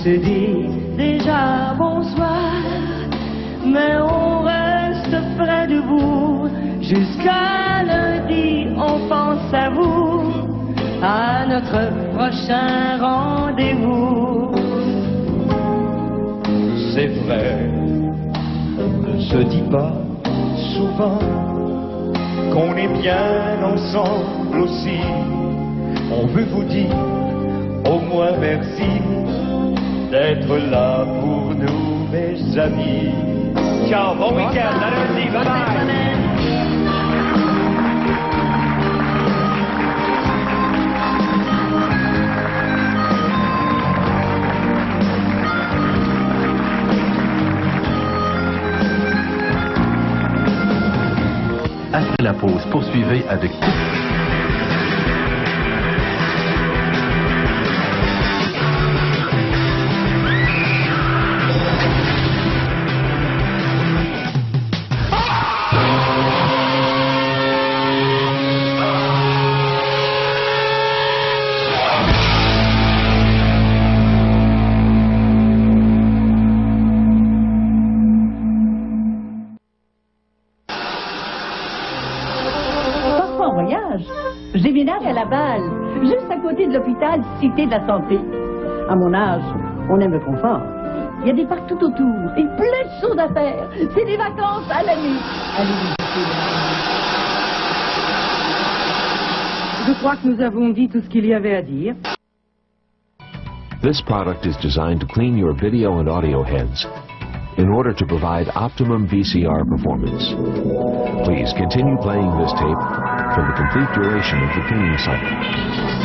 Se dit déjà bonsoir, mais on reste près de vous. Jusqu'à lundi, on pense à vous. à notre prochain rendez-vous. C'est vrai, on ne se dit pas souvent qu'on est bien ensemble aussi. On veut vous dire au moins merci d'être là pour nous, mes amis. Ciao, bon week-end, à lundi, bye bye. Après la pause, poursuivez avec Cité de la Santé. À mon âge, on aime le confort. Il y a des parcs tout autour et plein de choses à faire. C'est des vacances à l'année. Allez visiter Je crois que nous avons dit tout ce qu'il y avait à dire. This product is designed to clean your video and audio heads in order to provide optimum VCR performance. Please continue playing this tape for the complete duration of the cleaning cycle.